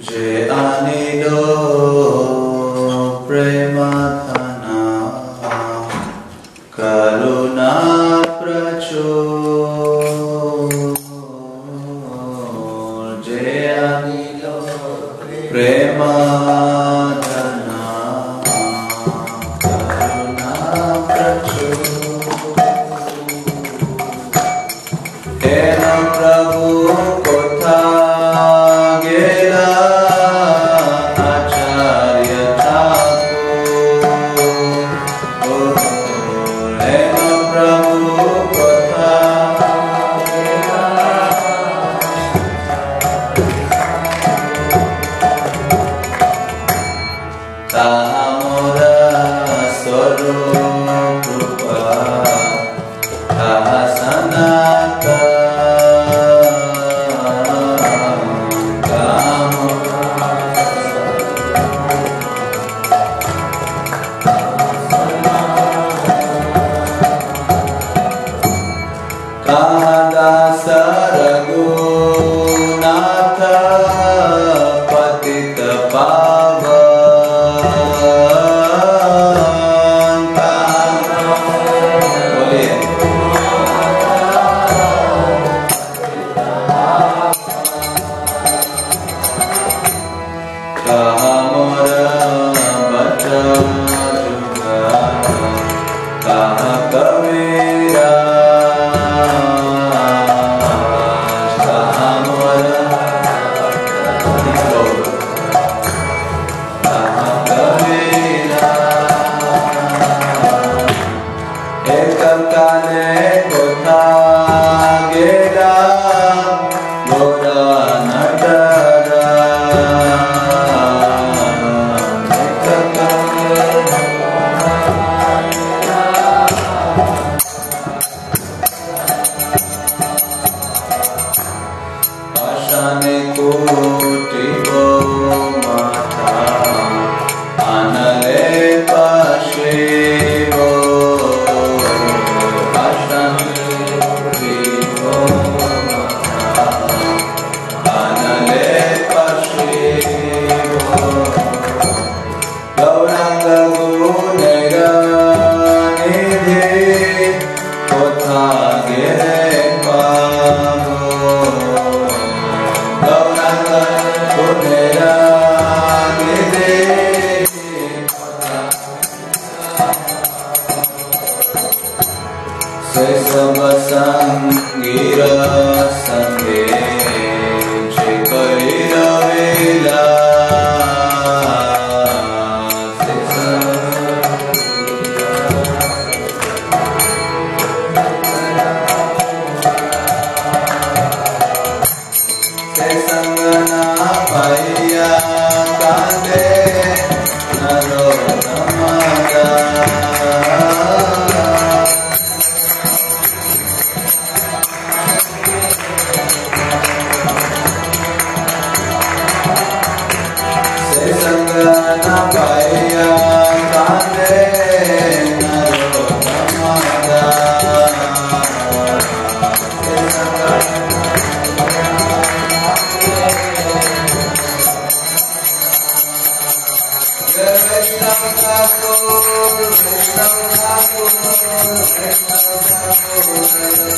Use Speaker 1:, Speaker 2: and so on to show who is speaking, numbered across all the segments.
Speaker 1: J'ai un idole. कोथा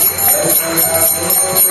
Speaker 1: Gracias.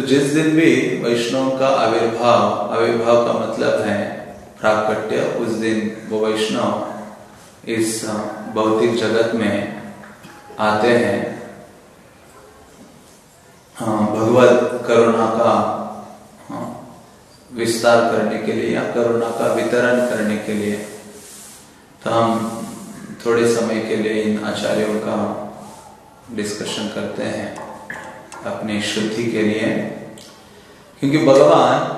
Speaker 1: तो जिस दिन भी वैष्णव का आविर्भाव आविर्भाव का मतलब है प्राकट्य, उस दिन वो वैष्णव इस भौतिक जगत में आते हैं। भगवत करुणा का विस्तार करने के लिए या करुणा का वितरण करने के लिए। तो हम थोड़े समय के लिए इन आचार्यों का डिस्कशन करते हैं। अपनी शुद्धि के लिए। क्योंकि भगवान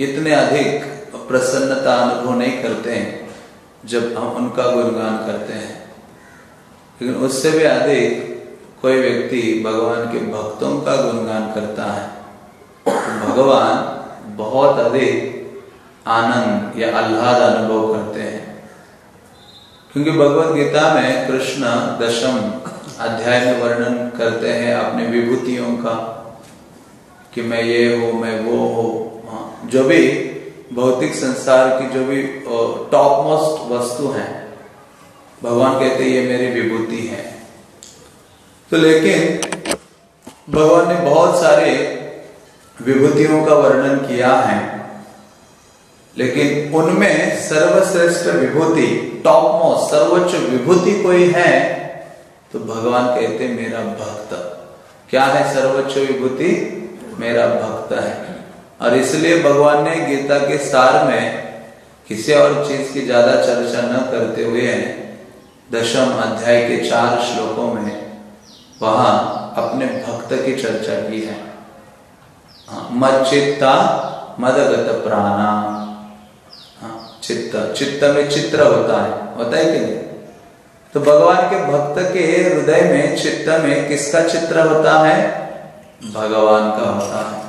Speaker 1: इतने अधिक प्रसन्नता अनुभव नहीं करते हैं जब हम उनका गुणगान करते हैं। लेकिन उससे भी अधिक कोई व्यक्ति भगवान के भक्तों का गुणगान करता है तो भगवान बहुत अधिक आनंद या आह्लाद अनुभव करते हैं। क्योंकि भगवत गीता में कृष्ण दशम अध्याय में वर्णन करते हैं अपने विभूतियों का कि मैं ये हूँ मैं वो हो। हाँ, जो भी भौतिक संसार की जो भी टॉप मोस्ट वस्तु है भगवान कहते ये मेरी विभूति है। तो लेकिन भगवान ने बहुत सारे विभूतियों का वर्णन किया है लेकिन उनमें सर्वश्रेष्ठ विभूति टॉप मोस्ट सर्वोच्च विभूति कोई है तो भगवान कहते मेरा भक्त। क्या है सर्वोच्च विभूति? मेरा भक्त है। और इसलिए भगवान ने गीता के सार में किसी और चीज़ की ज़्यादा चर्चा न करते हुए दशम अध्याय के चार श्लोकों में वहाँ अपने भक्त की चर्चा की है। हाँ, मद चित्ता मदगत प्राणा हाँ, चित्त। चित्त में चित्र होता है। होता है कि नहीं? तो भगवान के भक्त के हृदय में, चित्त में किसका चित्र होता है? भगवान का होता है।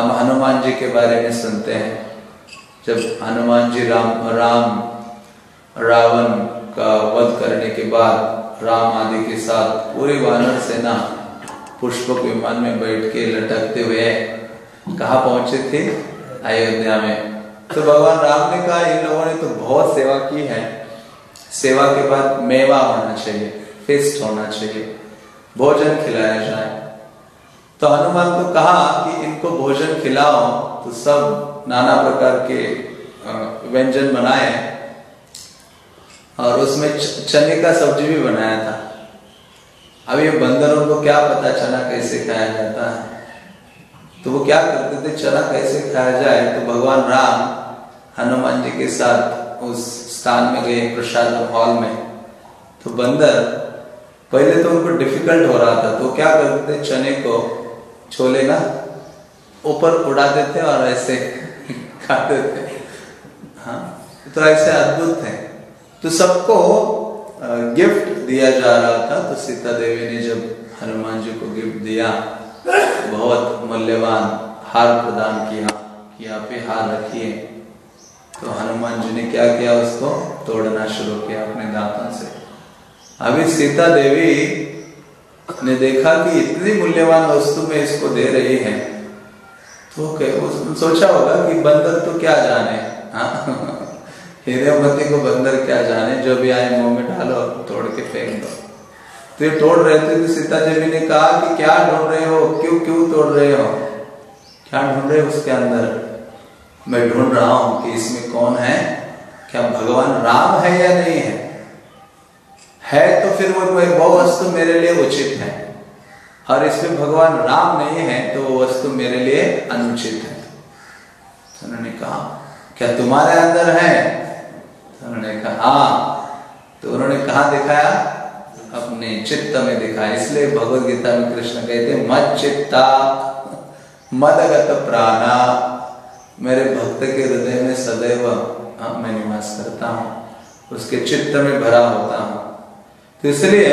Speaker 1: हम हनुमान जी के बारे में सुनते हैं। जब हनुमान जी राम राम, रावण का वध करने के बाद, राम आदि के साथ पूरी वानर सेना पुष्पक विमान में बैठ के लटकते हुए कहा पहुँचे थे? अयोध्या में। तो भगवान राम ने कहा, इन लोगों ने तो बहुत सेवा की है। सेवा के बाद मेवा होना चाहिए फिस्ट होना चाहिए, भोजन खिलाया जाए। तो हनुमान को कहा कि इनको भोजन खिलाओ तो सब नाना प्रकार के व्यंजन बनाए। और उसमें चने का सब्ज़ी भी बनाया था। अब ये बंदरों को क्या पता चना कैसे खाया जाता है? तो वो क्या करते थे? चना कैसे खाया जाए? तो भगवान राम हनुमान जी के साथ उस स्थान में गए, प्रसाद हॉल में। तो बंदर, पहले तो उनको डिफ़िकल्ट हो रहा था तो क्या करते चने को छोले ना, ऊपर उड़ा देते और ऐसे खाते थे। हाँ तो ऐसे अद्भुत थे। तो सबको गिफ्ट दिया जा रहा था। तो सीता देवी ने जब हनुमान जी को गिफ्ट दिया, बहुत मूल्यवान हार प्रदान किया, कि यहाँ पे हार रखिए। तो हनुमान जी ने क्या किया उसको? तोड़ना शुरू किया अपने दांतों से। अभी सीता देवी ने देखा कि इतनी मूल्यवान वस्तु में इसको दे रही है तो सोचा होगा कि बंदर तो क्या जाने? हिरेमती को बंदर क्या जाने? जो भी आए मुँह में डालो तोड़ के फेंक दो। तो ये तोड़ रहे थे तो सीता देवी ने कहा कि क्या ढूंढ रहे हो? क्यों क्यों तोड़ रहे हो? क्या ढूंढ रहे हो उसके अंदर? मैं ढूंढ रहा हूँ कि इसमें कौन है? क्या भगवान राम है या नहीं है? है तो फिर वो वो वस्तु मेरे लिए उचित है। और इसमें भगवान राम नहीं है तो वो वस्तु मेरे लिए अनुचित है। तो उन्होंने कहा, क्या तुम्हारे अंदर है? तो उन्होंने कहा हाँ। तो उन्होंने कहा, दिखाया? अपने चित्त में दिखाया। इसलिए भगवत गीता में कृष्ण कहते मत चित्ता मदगत प्राणा। मेरे भक्त के हृदय में सदैव हाँ, मैं निवास करता हूँ उसके चित्त में भरा होता हूँ। तो इसलिए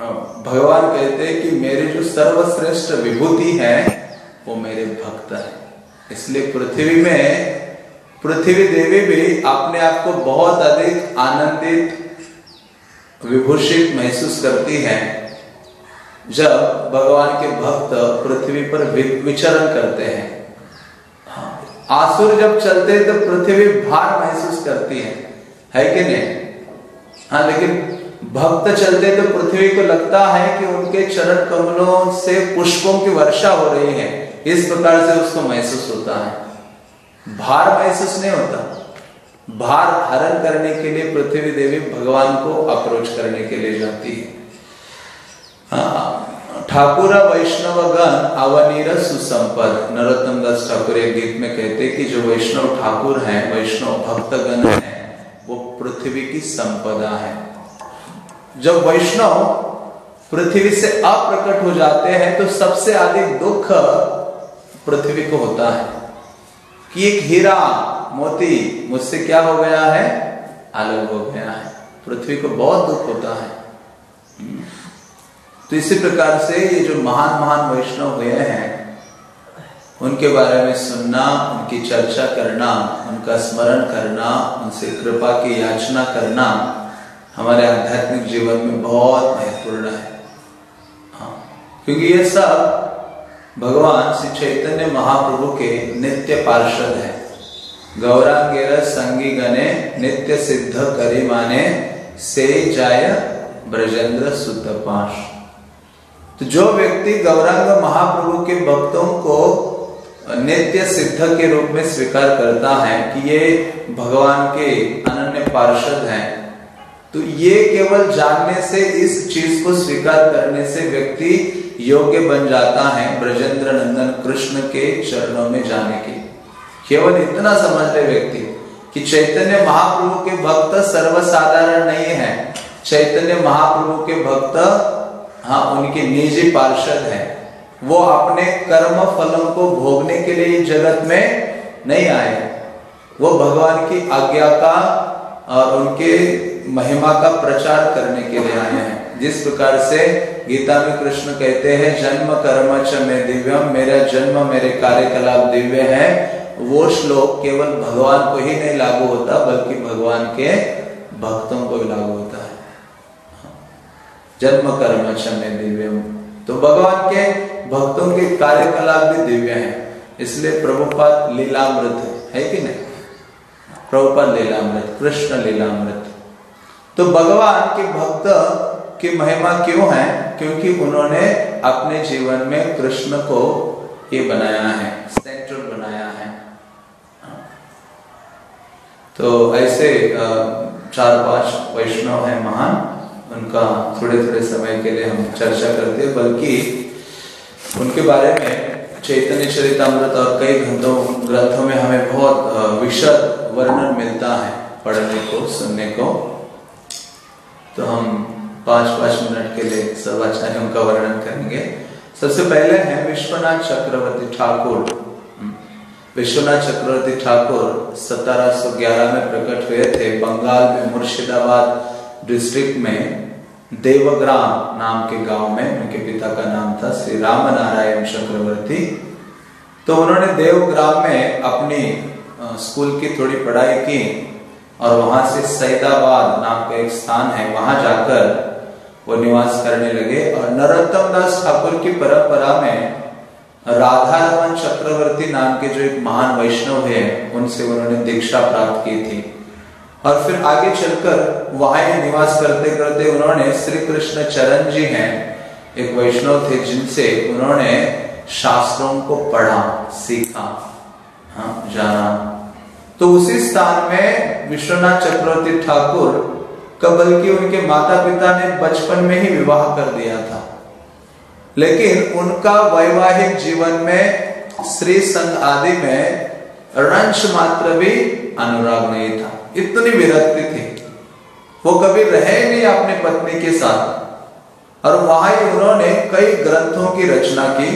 Speaker 1: हाँ, भगवान कहते हैं कि मेरी जो सर्वश्रेष्ठ विभूति है वो मेरे भक्त है। इसलिए पृथ्वी में पृथ्वी देवी भी अपने आप को बहुत अधिक आनंदित विभूषित महसूस करती है जब भगवान के भक्त पृथ्वी पर विचरण करते हैं हाँ, आसुर जब चलते हैं तो पृथ्वी भार महसूस करती है। है कि नहीं? हाँ लेकिन भक्त चलते तो पृथ्वी को लगता है कि उनके चरण कमलों से पुष्पों की वर्षा हो रही है। इस प्रकार से उसको महसूस होता है। भार महसूस नहीं होता। भार हरण करने के लिए पृथ्वी देवी भगवान को अप्रोच करने के लिए जाती है। हाँ, ठाकुर वैष्णव गण अवनीर सुसंपद। नरोत्तम दास ठाकुर एक गीत में कहते कि जो वैष्णव ठाकुर हैं, वैष्णव भक्त गण है, वो पृथ्वी की संपदा है। जब वैष्णव पृथ्वी से अप्रकट हो जाते हैं तो सबसे अधिक दुख पृथ्वी को होता है। कि एक हीरा, मोती, मुझसे क्या हो गया है? अलग हो गया है। पृथ्वी को बहुत दुख होता है। तो इसी प्रकार से ये जो महान महान वैष्णव हुए हैं, उनके बारे में सुनना, उनकी चर्चा करना, उनका स्मरण करना, उनसे कृपा की याचना करना हमारे आध्यात्मिक जीवन में बहुत महत्वपूर्ण है। हाँ क्योंकि ये सब भगवान श्री चैतन्य महाप्रभु के नित्य पार्षद है। गौरांगेर संगी गणे नित्य सिद्ध करी माने से जाय ब्रजेंद्र सुतपाश। तो जो व्यक्ति गौरांग महाप्रभु के भक्तों को नित्य सिद्ध के रूप में स्वीकार करता है कि ये भगवान के अनन्य पार्षद हैं तो ये केवल जानने से, इस चीज़ को स्वीकार करने से व्यक्ति योग्य बन जाता है ब्रजेंद्र नंदन कृष्ण के चरणों में जाने के। केवल इतना समझ ले व्यक्ति कि चैतन्य महाप्रभु के भक्त सर्वसाधारण नहीं है। चैतन्य महाप्रभु के भक्त हाँ उनके निजी पार्षद हैं। वो अपने कर्म फलों को भोगने के लिए जगत में नहीं आए। वो भगवान की आज्ञा का और उनके महिमा का प्रचार करने के लिए आए हैं। जिस प्रकार से गीता में कृष्ण कहते हैं, जन्म कर्म च में दिव्यम, मेरा जन्म, मेरे कार्यकलाप दिव्य है। वो श्लोक केवल भगवान को ही नहीं लागू होता, बल्कि भगवान के भक्तों को भी लागू होता है। जन्म कर्म च में दिव्यम तो भगवान के भक्तों के कार्यकलाप भी दिव्य है। इसलिए प्रभुपाद लीलामृत है। कि नहीं? प्रभुपाद लीलामृत, कृष्ण लीलामृत। तो भगवान के भक्त की महिमा क्यों है? क्योंकि उन्होंने अपने जीवन में कृष्ण को ये बनाया है सेंट्रल बनाया है। तो ऐसे चार पाँच वैष्णव है महान। उनका थोड़े थोड़े समय के लिए हम चर्चा करते हैं, बल्कि उनके बारे में चैतन्य चरितमृत और कई ग्रंथों ग्रंथों में हमें बहुत विशद वर्णन मिलता है पढ़ने को, सुनने को। तो हम पाँच पाँच मिनट के लिए सब आचार्यों का वर्णन करेंगे। सबसे पहले है विश्वनाथ चक्रवर्ती ठाकुर। हम्म। विश्वनाथ चक्रवर्ती ठाकुर 1711 में प्रकट हुए थे, बंगाल में मुर्शिदाबाद डिस्ट्रिक्ट में देवग्राम नाम के गाँव में, उनके पिता का नाम था श्री राम नारायण चक्रवर्ती। तो उन्होंने देवग्राम में अपनी स्कूल की थोड़ी पढ़ाई की और वहाँ से सैदाबाद नाम का एक स्थान है, वहाँ जाकर वो निवास करने लगे और नरोत्तम दास ठाकुर की परंपरा में राधा रमन चक्रवर्ती नाम के जो एक महान वैष्णव है, उनसे उन्होंने दीक्षा प्राप्त की थी। और फिर आगे चलकर वहाँ निवास करते करते उन्होंने श्री कृष्ण चरण जी हैं, एक वैष्णव थे जिनसे उन्होंने शास्त्रों को पढ़ा, सीखा हाँ जाना। तो उसी स्थान में विश्वनाथ चक्रवर्ती ठाकुर बल्कि उनके माता पिता ने बचपन में ही विवाह कर दिया था। लेकिन उनका वैवाहिक जीवन में श्री संघ आदि में रंश मात्र भी अनुराग नहीं था। इतनी विरक्ति थी। वो कभी रहे नहीं अपने पत्नी के साथ। और वहाँ ही उन्होंने कई ग्रंथों की रचना की।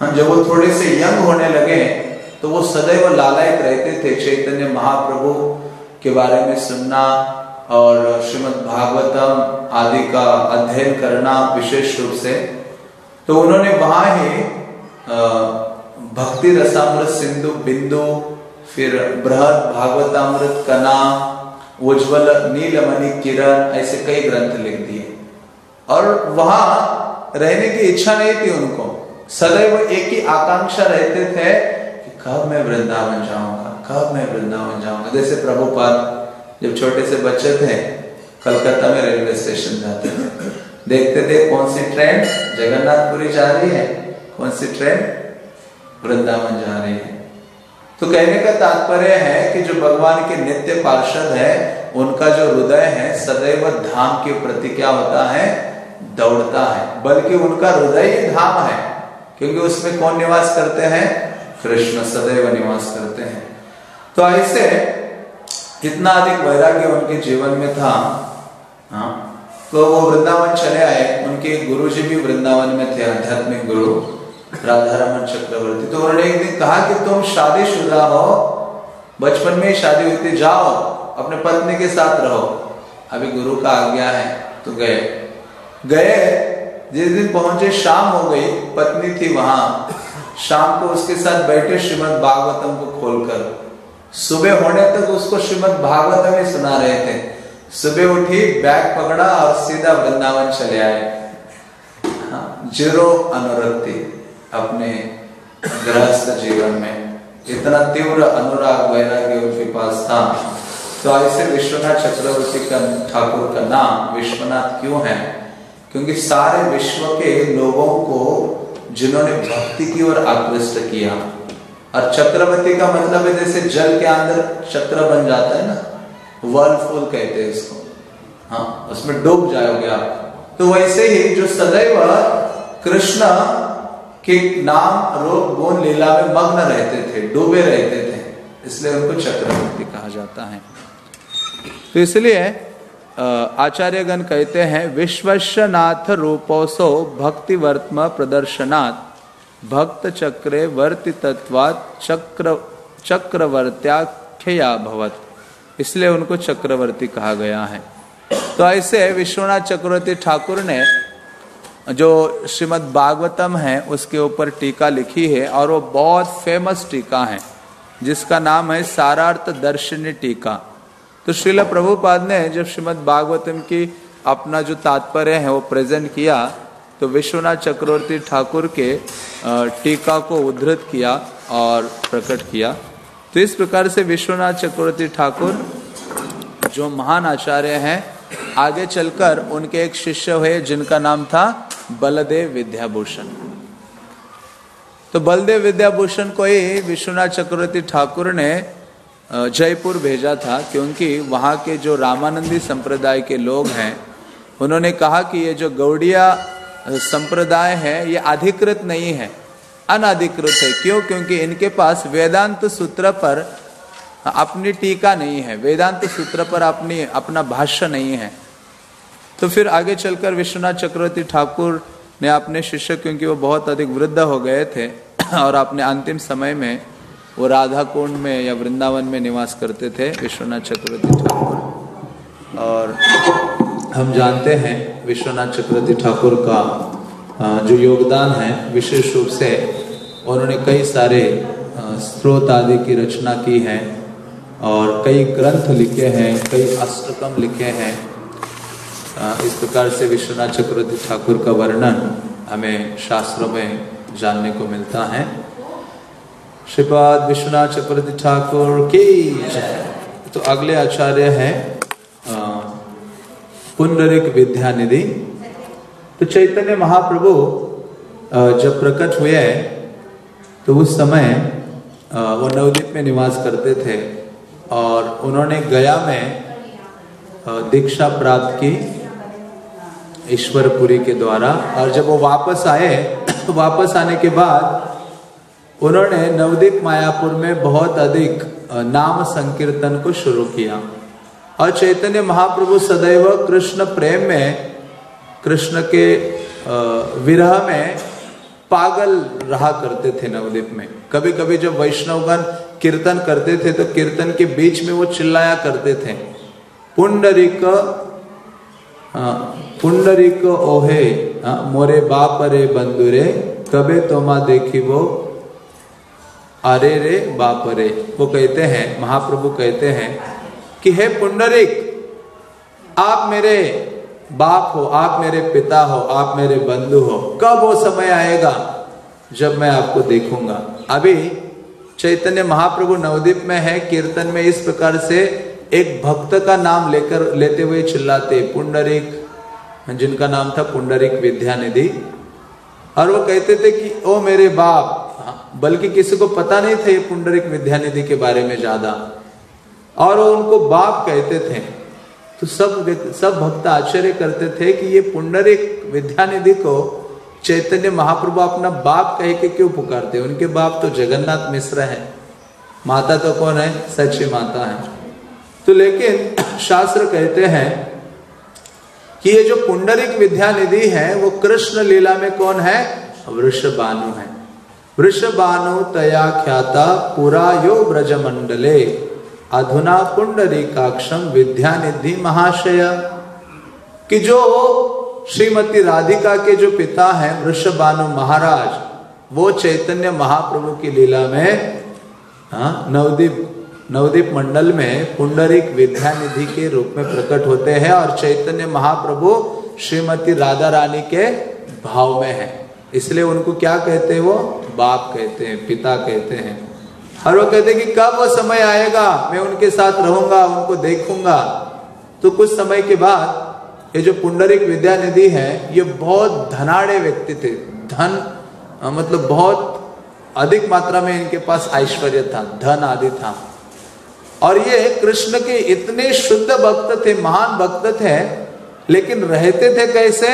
Speaker 1: हाँ जब वो थोड़े से यंग होने लगे तो वो सदैव लालायित रहते थे चैतन्य महाप्रभु के बारे में सुनना और श्रीमद् भागवतम आदि का अध्ययन करना विशेष रूप से। तो उन्होंने वहाँ ही भक्ति रसामृत सिंधु बिंदु फिर बृहद भागवतामृत का नाम उज्ज्वल नीलमणि किरण, ऐसे कई ग्रंथ लिख दिए। और वहाँ रहने की इच्छा नहीं थी उनको। सदैव एक ही आकांक्षा रहते थे कि कब मैं वृंदावन जाऊँगा, कब मैं वृंदावन जाऊँगा। जैसे प्रभुपाद जब छोटे से बच्चे थे, कलकत्ता में रेलवे स्टेशन जाते थे। देखते थे कौन सी ट्रेन जगन्नाथपुरी जा रही है, कौन सी ट्रेन वृंदावन जा रही है। तो कहने का तात्पर्य है कि जो भगवान के नित्य पार्षद है, उनका जो हृदय है, सदैव धाम के प्रति क्या होता है? दौड़ता है। बल्कि उनका हृदय ही धाम है, क्योंकि उसमें कौन निवास करते हैं? कृष्ण सदैव निवास करते हैं। तो ऐसे इतना अधिक वैराग्य उनके जीवन में था हाँ तो वो वृंदावन चले आए। उनके गुरु जी भी वृंदावन में थे, आध्यात्मिक गुरु। राधा रमन चक्रवर्ती तो उन्होंने एक दिन कहा कि तुम शादीशुदा हो बचपन में ही शादी हुई थी जाओ अपने पत्नी के साथ रहो। अभी गुरु का आज्ञा है तो गए। गए जिस दिन पहुँचे शाम हो गई पत्नी थी वहाँ। शाम को उसके साथ बैठे श्रीमद भागवतम को खोलकर। सुबह होने तक उसको श्रीमद भागवतम ही सुना रहे थे। सुबह उठी बैग पकड़ा और सीधा वृंदावन चले आए। हाँ, ज़ीरो अनुरक्ति। अपने गृहस्थ जीवन में इतना तीव्र अनुराग वैराग्य उनके पास था। तो ऐसे विश्वनाथ चक्रवर्ती का ठाकुर का नाम विश्वनाथ क्यों है? क्योंकि सारे विश्व के लोगों को जिन्होंने भक्ति की ओर आकृष्ट किया। और चक्रवर्ती का मतलब है जैसे जल के अंदर चक्र बन जाता है ना, वर्लफुल कहते हैं इसको हाँ उसमें डूब जाओगे आप। तो वैसे ही जो सदैव कृष्ण के नाम रोग गुण लीला में मग्न रहते थे, डूबे रहते थे, इसलिए उनको चक्रवर्ती कहा जाता है। तो इसलिए आचार्यगण कहते हैं विश्वनाथ रूपोसो भक्ति वर्तम प्रदर्शनात्, भक्त चक्रे वर्ति तत्वात चक्र चक्रवर्त्याख्या भवत। इसलिए उनको चक्रवर्ती कहा गया है। तो ऐसे विश्वनाथ चक्रवर्ती ठाकुर ने जो श्रीमद् भागवतम है, उसके ऊपर टीका लिखी है और वो बहुत फ़ेमस टीका है, जिसका नाम है सारार्थ दर्शनी टीका। तो श्रील प्रभुपाद ने जब श्रीमद् भागवतम की अपना जो तात्पर्य है, वो प्रेजेंट किया तो विश्वनाथ चक्रवर्ती ठाकुर के टीका को उद्धृत किया और प्रकट किया। तो इस प्रकार से विश्वनाथ चक्रवर्ती ठाकुर जो महान आचार्य हैं, आगे चलकर उनके एक शिष्य हुए, जिनका नाम था बलदेव विद्याभूषण। तो बलदेव विद्याभूषण को ही विश्वनाथ चक्रवर्ती ठाकुर ने जयपुर भेजा था, क्योंकि वहाँ के जो रामानंदी संप्रदाय के लोग हैं, उन्होंने कहा कि ये जो गौड़िया संप्रदाय है, ये अधिकृत नहीं है। अनाधिकृत है। क्यों? क्योंकि इनके पास वेदांत सूत्र पर अपनी टीका नहीं है। वेदांत सूत्र पर अपनी, अपना भाष्य नहीं है। तो फिर आगे चलकर विश्वनाथ चक्रवर्ती ठाकुर ने अपने शिष्य, क्योंकि वो बहुत अधिक वृद्ध हो गए थे, और अपने अंतिम समय में वो राधा कुंड में या वृंदावन में निवास करते थे विश्वनाथ चक्रवर्ती ठाकुर। और हम जानते हैं विश्वनाथ चक्रवर्ती ठाकुर का जो योगदान है, विशेष रूप से उन्होंने कई सारे स्रोत आदि की रचना की है, और कई ग्रंथ लिखे हैं, कई अष्टकम लिखे हैं इस प्रकार से विश्वनाथ चक्रवर्ती ठाकुर का वर्णन हमें शास्त्रों में जानने को मिलता है। श्रीपाद विश्वनाथ चक्रवर्ती ठाकुर की तो अगले आचार्य हैं पुनरिक विद्यानिधि। तो चैतन्य महाप्रभु जब प्रकट हुए तो उस समय वो नवदीप में निवास करते थे और उन्होंने गया में दीक्षा प्राप्त की। ईश्वरपुरी के द्वारा। और जब वो वापस आए तो वापस आने के बाद उन्होंने नवदीप मायापुर में बहुत अधिक नाम संकीर्तन को शुरू किया। और चैतन्य महाप्रभु सदैव कृष्ण प्रेम में, कृष्ण के विरह में पागल रहा करते थे नवदीप में। कभी कभी जब वैष्णवगण कीर्तन करते थे तो कीर्तन के बीच में वो चिल्लाया करते थे। पुंडरिक पुंडरिक ओहे मोरे बाप रे बंधुरे कबे तोमा देखी वो अरे रे बाप रे वो कहते हैं, महाप्रभु कहते हैं कि हे पुंडरिक, आप मेरे बाप हो, आप मेरे पिता हो, आप मेरे बंधु हो, कब वो समय आएगा जब मैं आपको देखूँगा? अभी चैतन्य महाप्रभु नवदीप में है, कीर्तन में इस प्रकार से एक भक्त का नाम लेकर लेते हुए चिल्लाते, पुंडरिक, जिनका नाम था पुंडरिक विद्यानिधि। और वो कहते थे कि, ओ मेरे बाप, बल्कि किसी को पता नहीं था ये पुंडरिक विद्यानिधि के बारे में ज़्यादा। और वो उनको बाप कहते थे। तो सब सब भक्त आश्चर्य करते थे कि ये पुंडरिक विद्यानिधि को चैतन्य महाप्रभु अपना बाप कह के क्यों पुकारते उनके बाप तो जगन्नाथ मिश्र है। माता तो कौन है? सच्ची माता है। तो लेकिन शास्त्र कहते हैं कि ये जो पुंडरिक विद्यानिधि है, वो कृष्ण लीला में कौन है? वृषभानु है। वृषभानु तया ख्याता पुरा यो ब्रज मंडले अधुना पुंडरीकाक्षम विद्यानिधि महाशय। कि जो श्रीमती राधिका के जो पिता हैं, वृषभानु महाराज, वो चैतन्य महाप्रभु की लीला में हाँ नवदीप नवदीप मंडल में पुंडरिक विद्यानिधि के रूप में प्रकट होते हैं और चैतन्य महाप्रभु श्रीमती राधा रानी के भाव में है। इसलिए उनको क्या कहते हैं वो? बाप कहते हैं, पिता कहते हैं। और वो कहते हैं कि कब वो समय आएगा? मैं उनके साथ रहूँगा, उनको देखूँगा। तो कुछ समय के बाद ये जो पुंडरिक विद्यानिधि है, ये बहुत धनाड़े व्यक्ति थे। धन मतलब बहुत अधिक मात्रा में इनके पास ऐश्वर्य था, धन आदि था। और ये कृष्ण के इतने शुद्ध भक्त थे, महान भक्त थे, लेकिन रहते थे कैसे?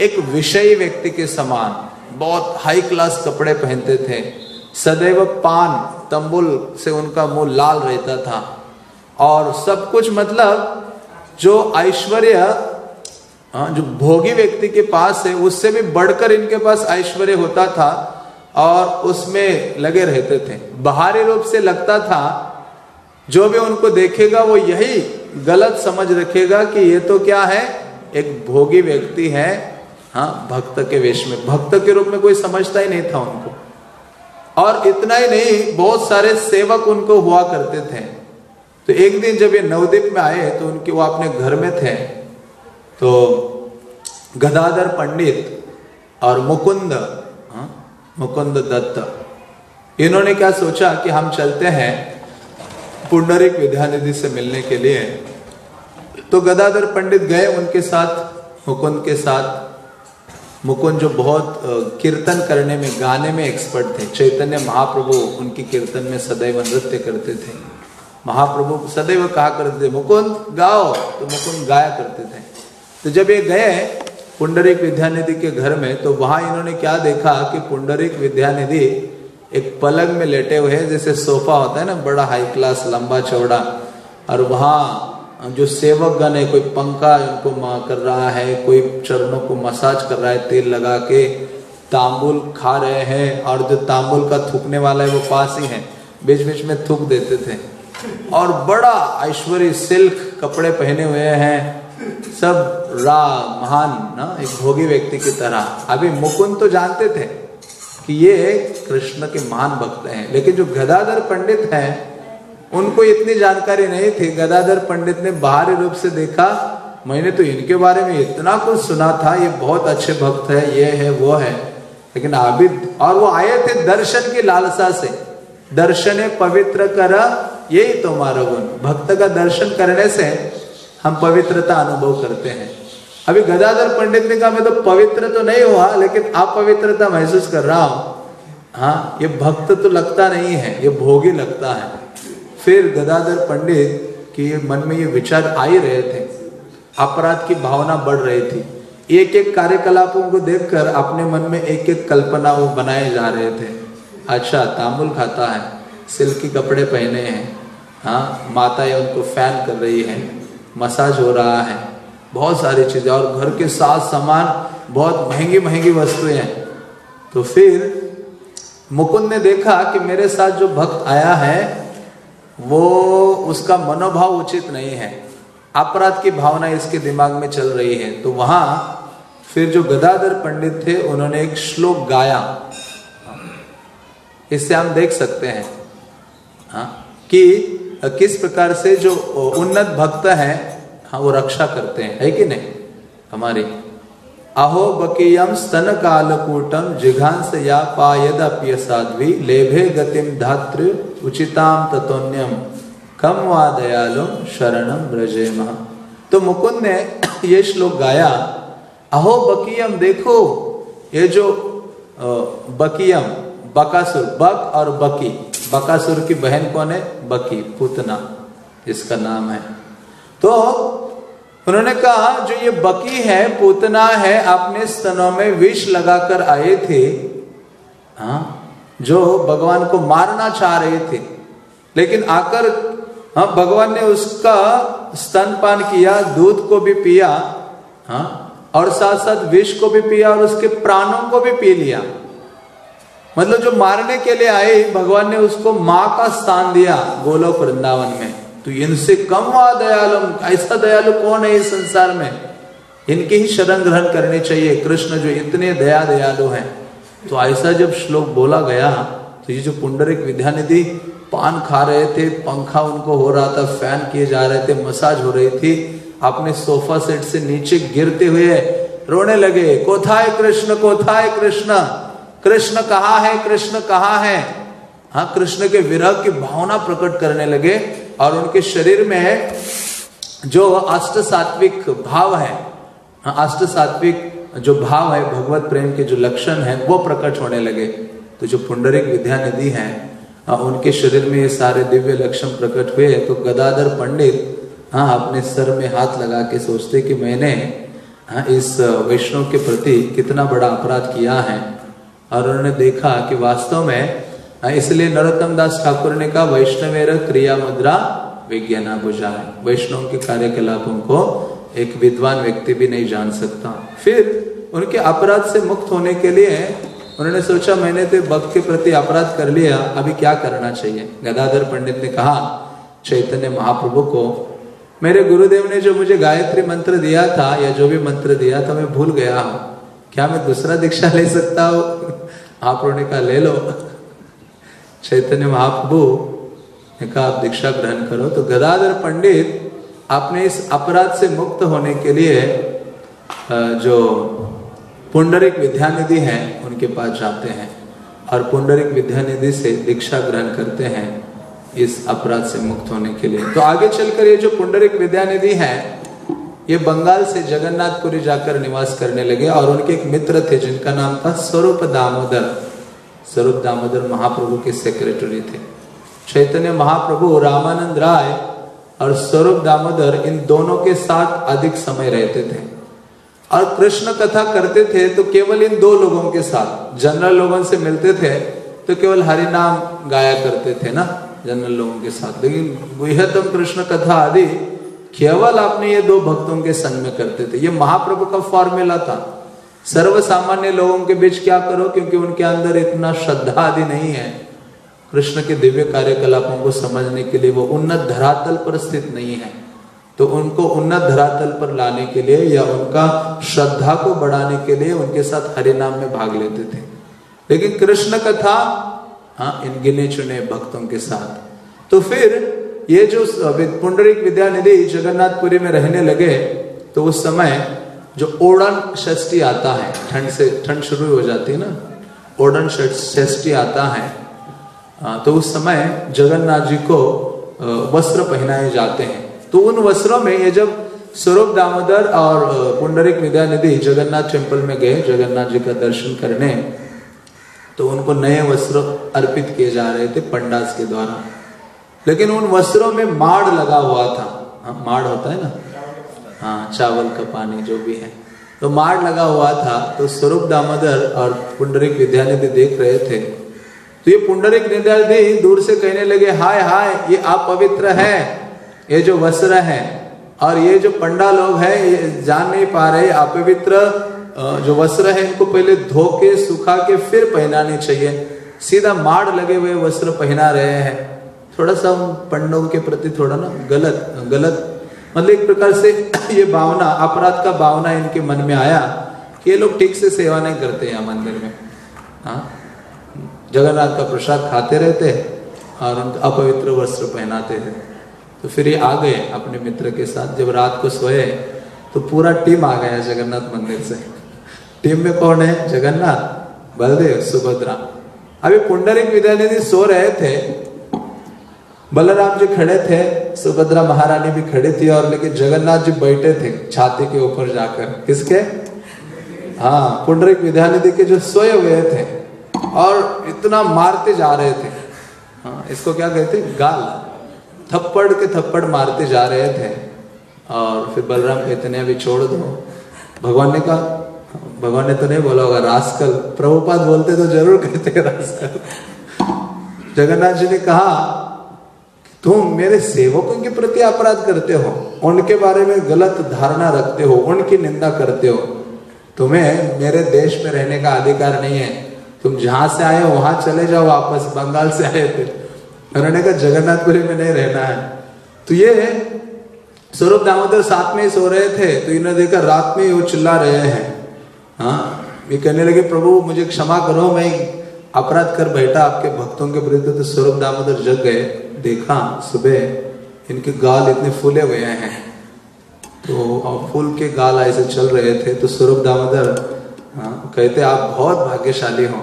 Speaker 1: एक विषयी व्यक्ति के समान। बहुत हाई क्लास कपड़े पहनते थे। सदैव पान, तंबुल से उनका मुँह लाल रहता था। और सब कुछ मतलब जो ऐश्वर्य जो भोगी व्यक्ति के पास है, उससे भी बढ़कर इनके पास ऐश्वर्य होता था और उसमें लगे रहते थे। बाहरी रूप से लगता था जो भी उनको देखेगा वो यही गलत समझ रखेगा कि ये तो क्या है? एक भोगी व्यक्ति है हाँ भक्त के वेश में। भक्त के रूप में कोई समझता ही नहीं था उनको। और इतना ही नहीं बहुत सारे सेवक उनको हुआ करते थे। तो एक दिन जब ये नवदीप में आए तो उनके वो अपने घर में थे। तो गदाधर पंडित और मुकुंद हाँ, मुकुंद दत्त इन्होंने क्या सोचा कि हम चलते हैं। पुंडरिक विद्यानिधि से मिलने के लिए तो गदाधर पंडित गए उनके साथ, मुकुंद के साथ। मुकुंद जो बहुत कीर्तन करने में, गाने में एक्सपर्ट थे। चैतन्य महाप्रभु उनकी कीर्तन में सदैव नृत्य करते थे। महाप्रभु सदैव कहा करते थे, मुकुंद, गाओ! तो मुकुंद गाया करते थे। तो जब ये गए पुंडरिक विद्यानिधि के घर में तो वहाँ इन्होंने क्या देखा कि पुंडरिक विद्यानिधि एक पलंग में लेटे हुए हैं, जैसे सोफा होता है ना, बड़ा हाई क्लास लंबा चौड़ा। और वहाँ जो सेवक गण है, कोई पंखा उनको कर रहा है, कोई चरणों को मसाज कर रहा है, तेल लगा के तांबुल खा रहे हैं, और जो तांबुल का थूकने वाला है, वो पास ही है। बीच बीच में थूक देते थे। और बड़ा ऐश्वर्य सिल्क कपड़े पहने हुए हैं। सब रा महान, ना? एक भोगी व्यक्ति की तरह। अभी मुकुंद तो जानते थे। कि ये कृष्ण के महान भक्त हैं। लेकिन जो गदाधर पंडित हैं, उनको इतनी जानकारी नहीं थी। गदाधर पंडित ने बाहरी रूप से देखा, मैंने तो इनके बारे में इतना कुछ सुना था, ये बहुत अच्छे भक्त है, ये है, वो है। लेकिन अभी, और वो आए थे दर्शन की लालसा से। दर्शन पवित्र कर, यही तो हमारा गुण। भक्त का दर्शन करने से हम पवित्रता अनुभव करते हैं। अभी गदाधर पंडित ने कहा, मैं तो पवित्र तो नहीं हुआ, लेकिन अपवित्रता महसूस कर रहा हूँ। हाँ ये भक्त तो लगता नहीं है, ये भोगी लगता है। फिर गदाधर पंडित के मन में ये विचार आ ही रहे थे। अपराध की भावना बढ़ रही थी। एक एक कार्यकलापों को देखकर अपने मन में एक एक कल्पना वो बनाए जा रहे थे। अच्छा तामुल खाता है, सिल्की कपड़े पहने हैं हाँ माता या उनको फ़ैन कर रही है, मसाज हो रहा है। बहुत सारी चीज़ें, और घर के साथ सामान, बहुत महँगी महँगी वस्तुएँ हैं। तो फिर मुकुंद ने देखा कि मेरे साथ जो भक्त आया है, वो उसका मनोभाव उचित नहीं है। अपराध की भावना इसके दिमाग में चल रही है। तो वहाँ फिर जो गदाधर पंडित थे, उन्होंने एक श्लोक गाया। इससे हम देख सकते हैं हाँ कि किस प्रकार से जो उन्नत भक्त है हाँ वो रक्षा करते हैं, है कि नहीं? हमारी अहो बकीयम स्तन कालकूटम जिघांस या पायदप्य साध्वी लेभे गतिम धातृ उचिताम ततोन्यम। कम वा दयालु शरणम ब्रजे तो मुकुंद ने ये श्लोक गाया, अहो बकीयम देखो, ये जो बकीयम, बकासुर, बक और बकी। बकासुर की बहन कौन है? बकी, पुतना, इसका नाम है। तो उन्होंने कहा, जो ये बकी है, पुतना है अपने स्तनों में विष लगाकर आए थे हाँ जो भगवान को मारना चाह रहे थे, लेकिन आकर हाँ भगवान ने उसका स्तनपान किया, दूध को भी पिया हाँ और साथ साथ विष को भी पिया और उसके प्राणों को भी पी लिया। मतलब जो मारने के लिए आए, भगवान ने उसको माँ का स्थान दिया, गोलोक वृंदावन में। तो इनसे कम हुआ दयालु, ऐसा दयालु कौन है इस संसार में? इनके ही शरण ग्रहण करने चाहिए। कृष्ण जो इतने दया दयालु हैं। तो ऐसा जब श्लोक बोला गया तो ये जो पुंडरिक विद्यानिधि पान खा रहे थे, पंखा उनको हो रहा था, फ़ैन किए जा रहे थे, मसाज हो रही थी, अपने सोफा सेट से नीचे गिरते हुए रोने लगे कोथाए कृष्ण कोथाए कृष्ण कृष्ण कहा है, कृष्ण कहा है? हाँ कृष्ण के विरह की भावना प्रकट करने लगे। और उनके शरीर में जो अष्ट सात्विक भाव है। हाँ, अष्ट सात्विक जो भाव है भगवत प्रेम के जो लक्षण है वो प्रकट होने लगे। तो जो पुंडरिक विद्यानिधि है हाँ, उनके शरीर में ये सारे दिव्य लक्षण प्रकट हुए तो गदाधर पंडित हाँ अपने सर में हाथ लगा के सोचते कि मैंने हाँ इस वैष्णव के प्रति कितना बड़ा अपराध किया है। और उन्होंने देखा कि वास्तव में हाँ, इसलिए नरोत्तम दास ठाकुर ने कहा, वैष्णवेर क्रिया मुद्रा विज्ञाना बुझाए। वैष्णव के कार्यकलापों को एक विद्वान व्यक्ति भी नहीं जान सकता। फिर उनके अपराध से मुक्त होने के लिए उन्होंने सोचा, मैंने तो भक्त के प्रति अपराध कर लिया, अभी क्या करना चाहिए? गदाधर पंडित ने कहा, चैतन्य महाप्रभु को, मेरे गुरुदेव ने जो मुझे गायत्री मंत्र दिया था, या जो भी मंत्र दिया था, मैं भूल गया हूँ। क्या मैं दूसरा दीक्षा ले सकता हूँ? महाप्रभु ने कहा, ले लो। चैतन्य महाप्रभु ने कहा, आप दीक्षा ग्रहण करो। तो गदाधर पंडित अपने इस अपराध से मुक्त होने के लिए जो पुंडरिक विद्यानिधि हैं, उनके पास जाते हैं और पुंडरिक विद्यानिधि से दीक्षा ग्रहण करते हैं इस अपराध से मुक्त होने के लिए। तो आगे चलकर ये जो पुंडरिक विद्यानिधि हैं, ये बंगाल से जगन्नाथपुरी जाकर निवास करने लगे और उनके एक मित्र थे, जिनका नाम था स्वरूप दामोदर। स्वरूप दामोदर महाप्रभु के सेक्रेटरी थे। चैतन्य महाप्रभु, रामानंद राय और स्वरूप दामोदर इन दोनों के साथ अधिक समय रहते थे। और कृष्ण कथा करते थे तो केवल इन दो लोगों के साथ, जनरल लोगों से मिलते थे तो केवल हरि नाम गाया करते थे ना, जनरल लोगों के साथ। लेकिन गुहतम कृष्ण कथा आदि, केवल आपने ये दो भक्तों के संग में करते थे। ये महाप्रभु का फॉर्मूला था। सर्व सामान्य लोगों के बीच क्या करो, क्योंकि उनके अंदर इतना श्रद्धा आदि नहीं है। कृष्ण के दिव्य कार्यकलापों को समझने के लिए वो उन्नत धरातल पर स्थित नहीं है। तो उनको उन्नत धरातल पर लाने के लिए या उनका श्रद्धा को बढ़ाने के लिए उनके साथ हरि नाम में भाग लेते थे। लेकिन कृष्ण कथा हाँ इन गिने चुने भक्तों के साथ। तो फिर ये जो पुंडरिक विद्यानिधि जगन्नाथपुरी में रहने लगे तो उस समय जो ओडन षष्ठी आता है, ठंड से, ठंड शुरू हो जाती है ना, ओडन षष्ठी आता है तो उस समय जगन्नाथ जी को वस्त्र पहनाए जाते हैं। तो उन वस्त्रों में ये जब स्वरूप दामोदर और पुंडरिक विद्यानिधि जगन्नाथ टेंपल में गए, जगन्नाथ जी का दर्शन करने तो उनको नए वस्त्र अर्पित किए जा रहे थे पंडास के द्वारा। लेकिन उन वस्त्रों में माड़ लगा हुआ था। हाँ माड़ होता है ना? हाँ चावल का पानी, जो भी है। तो मार लगा हुआ था तो स्वरूप दामोदर और पुंडरिक विद्यानिधि देख रहे थे। तो ये पुंडरिक विद्यानिधि दूर से कहने लगे, हाय हाय, ये अपवित्र है, ये जो वस्त्र है, और ये जो पंडा लोग हैं, ये जान नहीं पा रहे, अपवित्र जो वस्त्र है, इनको पहले धो के सुखा के फिर पहनाने चाहिए। सीधा माड़ लगे हुए वस्त्र पहना रहे हैं। थोड़ा सा उन पंडों के प्रति थोड़ा ना गलत गलत मतलब एक प्रकार से ये भावना, अपराध का भावना इनके मन में आया कि ये लोग ठीक से सेवा नहीं करते यहाँ मंदिर में। हाँ? जगन्नाथ का प्रसाद खाते रहते और उनको अपवित्र वस्त्र पहनाते थे तो फिर ये आ गए अपने मित्र के साथ। जब रात को सोए तो पूरा टीम आ गया जगन्नाथ मंदिर से। टीम में कौन है? जगन्नाथ, बलदेव, सुभद्रा। अभी पुंडरिक विद्यानिधि सो रहे थे बलराम जी खड़े थे, सुभद्रा महारानी भी खड़ी थी और लेकिन जगन्नाथ जी बैठे थे छाती के ऊपर जाकर। किसके? हाँ पुंडरिक विद्यानिधि के जो सोए हुए थे और इतना मारते जा रहे थे। हाँ इसको क्या कहते गाल। थप्पड़ के थप्पड़ मारते जा रहे थे। और फिर बलराम कहते ने अभी छोड़ दो। भगवान ने कहा, भगवान ने तो नहीं बोला होगा, रास्कल। प्रभुपाद बोलते तो ज़रूर कहते, रास्कल। जगन्नाथ जी ने कहा तुम मेरे सेवकों के प्रति अपराध करते हो, उनके बारे में गलत धारणा रखते हो, उनकी निंदा करते हो। तुम्हें मेरे देश में रहने का अधिकार नहीं है। तुम जहाँ से आए हो, वहाँ चले जाओ वापस, बंगाल से आए थे उन्होंने कहा, जगन्नाथपुरी में नहीं रहना है। तो ये स्वरूप दामोदर साथ में ही सो रहे थे तो इन्होंने देखा, रात में वो चिल्ला रहे हैं। हाँ ये कहने लगे, प्रभु, मुझे क्षमा करो, मैं अपराध कर बैठा आपके भक्तों के विरुद्ध तो स्वरूप दामोदर जग गए। देखा, सुबह इनके गाल इतने फूले हुए हैं। तो और फूल के गाल ऐसे चल रहे थे तो स्वरूप दामोदर हाँ कहते, आप बहुत भाग्यशाली हो।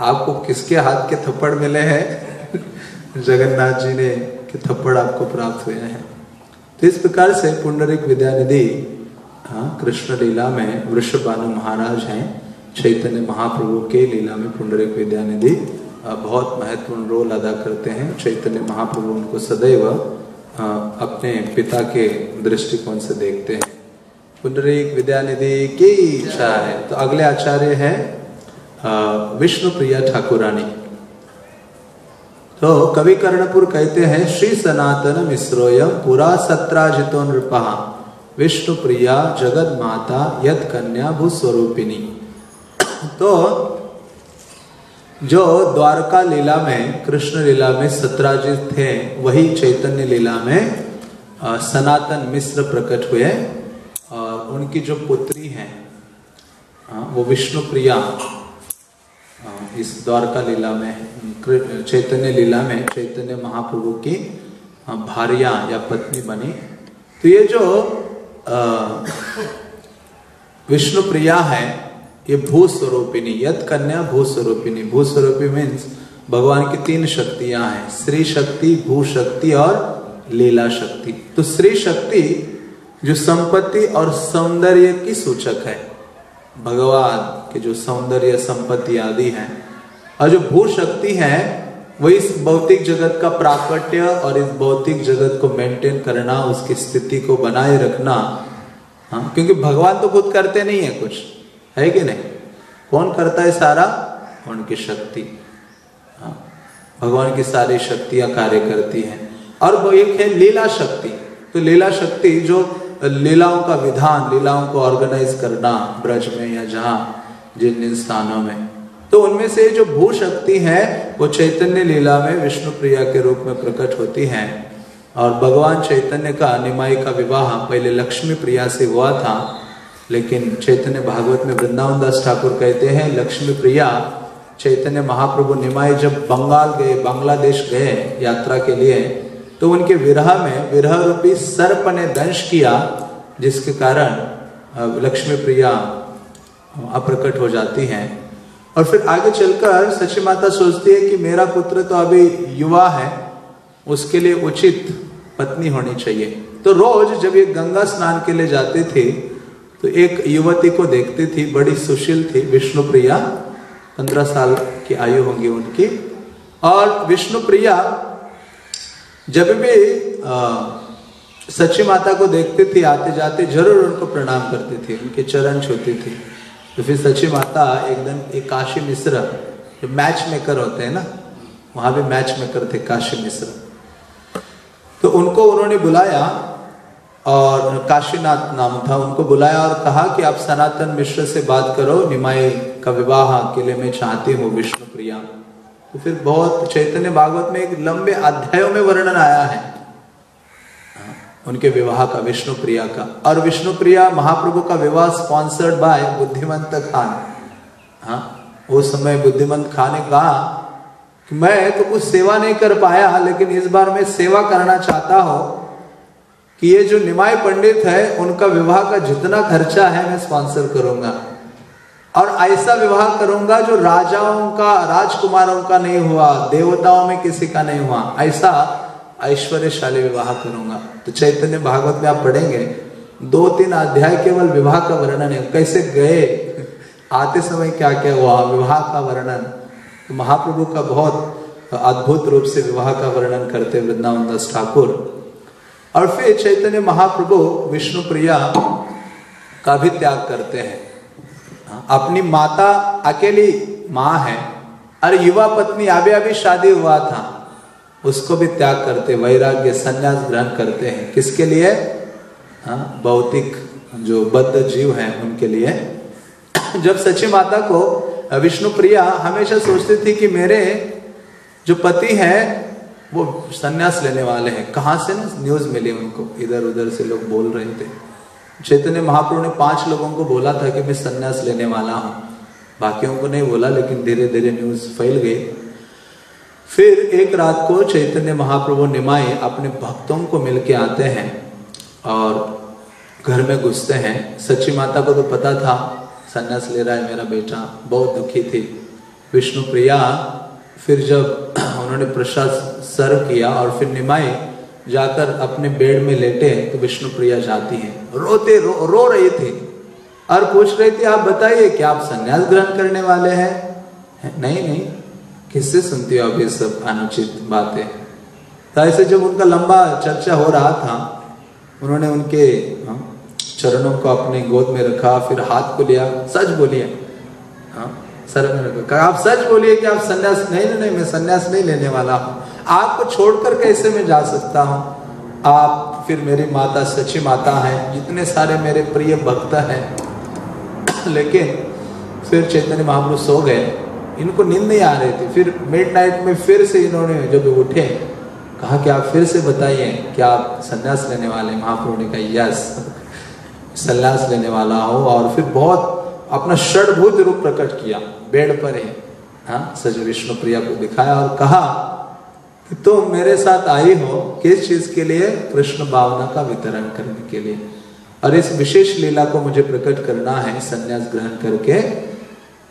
Speaker 1: आपको किसके हाथ के थप्पड़ मिले हैं? जगन्नाथ जी ने के थप्पड़ आपको प्राप्त हुए हैं। तो इस प्रकार से पुंडरिक विद्यानिधि हाँ कृष्ण लीला में वृषभानु महाराज हैं, चैतन्य महाप्रभु के लीला में पुंडरिक विद्यानिधि बहुत महत्वपूर्ण रोल अदा करते हैं। चैतन्य महाप्रभु उनको सदैव अपने पिता के दृष्टिकोण से देखते हैं। पुंडरिक विद्यानिधि की इच्छा है। तो अगले आचार्य है विष्णु प्रिया ठाकुरानी। तो कवि कर्णपुर कहते हैं, श्री सनातन मिश्रोयम पुरा सत्राजितो नृपा। विष्णु प्रिया जगत माता यद कन्या भूस्वरूपिणी। तो जो द्वारका लीला में, कृष्ण लीला में सत्राजित थे, वही चैतन्य लीला में सनातन मिश्र प्रकट हुए। और उनकी जो पुत्री है वो विष्णु प्रिया इस द्वारका लीला में चैतन्य लीला में चैतन्य महाप्रभु की भारिया या पत्नी बनी। तो ये जो विष्णु प्रिया है ये भूस्वरूपिणी यद कन्या भूस्वरूपिणी। भूस्वरूपी मीन्स भगवान की तीन शक्तियाँ हैं श्री शक्ति भू शक्ति और लीला शक्ति तो श्री शक्ति जो संपत्ति और सौंदर्य की सूचक है, भगवान के जो सौंदर्य, संपत्ति आदि है, और जो भू शक्ति है, वो इस भौतिक जगत का प्राकट्य और इस भौतिक जगत को मेंटेन करना, उसकी स्थिति को बनाए रखना हाँ क्योंकि भगवान तो खुद करते नहीं है कुछ। है कि नहीं? कौन करता है सारा? उनकी शक्ति। हाँ। भगवान की सारी शक्तियाँ कार्य करती हैं। और वो एक है लीला शक्ति। तो लीला शक्ति जो लीलाओं का विधान, लीलाओं को ऑर्गेनाइज करना, ब्रज में या जहाँ, जिन जिन स्थानों में। तो उनमें से जो भू शक्ति है, वो चैतन्य लीला में विष्णु प्रिया के रूप में प्रकट होती है। और भगवान चैतन्य का, निमाई का विवाह पहले लक्ष्मी प्रिया से हुआ था। लेकिन चैतन्य भागवत में वृंदावन दास ठाकुर कहते हैं, लक्ष्मी प्रिया, चैतन्य महाप्रभु निमाय जब बंगाल गए, बांग्लादेश गए यात्रा के लिए तो उनके विरह में, विरह रूपी सर्प ने दंश किया, जिसके कारण लक्ष्मी प्रिया अप्रकट हो जाती हैं। और फिर आगे चलकर सची माता सोचती है कि मेरा पुत्र तो अभी युवा है, उसके लिए उचित पत्नी होनी चाहिए। तो रोज जब ये गंगा स्नान के लिए जाते थे तो एक युवती को देखती थी, बड़ी सुशील थी विष्णु प्रिया पंद्रह साल की आयु होंगी उनकी। और विष्णु प्रिया जब भी सची माता को देखती थी आते जाते ज़रूर उनको प्रणाम करती थी, उनके चरण छूती थी। तो फिर सची माता एकदम एक काशी मिश्र, जो मैच मेकर होते हैं ना, वहाँ भी मैच मेकर थे काशी मिश्र। तो उनको उन्होंने बुलाया और काशीनाथ नाम था उनको बुलाया और कहा कि आप सनातन मिश्र से बात करो, निमाई का विवाह के लिए मैं चाहती हूँ, विष्णु प्रिया। तो फिर बहुत चैतन्य भागवत में एक लंबे अध्यायों में वर्णन आया है। उनके विवाह का, विष्णु प्रिया का। और विष्णु प्रिया महाप्रभु का विवाह स्पॉन्सर्ड बाय बुद्धिमंत खान। हाँ उस समय बुद्धिमंत खान ने कहा कि मैं तो कुछ सेवा नहीं कर पाया, लेकिन इस बार मैं सेवा करना चाहता हूँ। कि ये जो निमाय पंडित है, उनका विवाह का जितना खर्चा है, मैं स्पॉन्सर करूँगा। और ऐसा विवाह करूँगा जो राजाओं का, राजकुमारों का नहीं हुआ, देवताओं में किसी का नहीं हुआ। ऐसा ऐश्वर्यशाली विवाह करूँगा। तो चैतन्य भागवत में आप पढ़ेंगे दो तीन अध्याय केवल विवाह का वर्णन है। कैसे गए? आते समय क्या क्या हुआ? विवाह का वर्णन। तो महाप्रभु का बहुत अद्भुत रूप से विवाह का वर्णन करते वृंदावन दास ठाकुर। और फिर चैतन्य महाप्रभु विष्णु प्रिया का भी त्याग करते हैं। अपनी माता अकेली माँ है और युवा पत्नी अभी अभी शादी हुआ था उसको भी त्याग करते वैराग्य संन्यास ग्रहण करते हैं। किसके लिए? हाँ, भौतिक जो बद्ध जीव हैं उनके लिए। जब सची माता को विष्णु प्रिया हमेशा सोचती थी कि मेरे जो पति हैं वो संन्यास लेने वाले हैं। कहाँ से न्यूज़ मिली उनको? इधर उधर से लोग बोल रहे थे। चैतन्य महाप्रभु ने पाँच लोगों को बोला था कि मैं संन्यास लेने वाला हूँ। बाकियों को नहीं बोला, लेकिन धीरे धीरे न्यूज़ फैल गई। फिर एक रात को चैतन्य महाप्रभु निमाए अपने भक्तों को मिलके आते हैं और घर में घुसते हैं। सच्ची माता को तो पता था, संन्यास ले रहा है मेरा बेटा, बहुत दुखी थी। विष्णु प्रिया, फिर जब उन्होंने प्रसाद सर्व किया और फिर निमाई जाकर अपने बेड में लेटे तो विष्णु प्रिया जाती है। रोते रो, रो रही थी और पूछ रही थी आप बताइए क्या आप संन्यास ग्रहण करने वाले हैं? है? नहीं नहीं। किससे सुनती हो आप ये सब अनुचित बातें? तो ऐसे जब उनका लंबा चर्चा हो रहा था उन्होंने उनके हाँ, चरणों को अपने गोद में रखा फिर हाथ को लिया सच बोलिए हाँ, सर में रखा। आप सच बोलिए कि आप संन्यास नहीं नहीं मैं संन्यास नहीं लेने वाला हूँ। आपको छोड़कर कैसे मैं जा सकता हूँ? आप फिर मेरी माता सच्ची माता है, जितने सारे मेरे प्रिय भक्त हैं। लेकिन फिर चैतन्य महाप्रभु सो गए। इनको नींद नहीं आ रही थी। फिर मिड नाइट में फिर से इन्होंने जब उठे, कहा कि आप फिर से बताइए कि आप संन्यास लेने वाले महाप्रभु ने कहा यस संन्यास लेने वाला हो। और फिर बहुत अपना षडभूत रूप प्रकट किया। बेड पर ही। हाँ सज विष्णु प्रिया को दिखाया और कहा कि तुम मेरे साथ आई हो किस चीज़ के लिए? कृष्ण भावना का वितरण करने के लिए। और इस विशेष लीला को मुझे प्रकट करना है, संन्यास ग्रहण करके।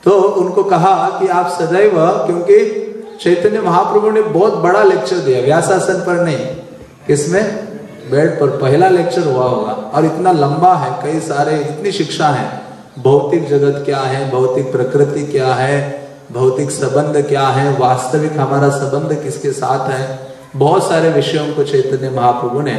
Speaker 1: तो उनको कहा कि आप सदैव, क्योंकि चैतन्य महाप्रभु ने बहुत बड़ा लेक्चर दिया, व्यासासन पर नहीं किसमें बेड पर पहला लेक्चर हुआ होगा। और इतना लंबा है, कई सारे, इतनी शिक्षा है। भौतिक जगत क्या है, भौतिक प्रकृति क्या है, भौतिक संबंध क्या है, वास्तविक हमारा संबंध किसके साथ है? बहुत सारे विषयों को चैतन्य महाप्रभु ने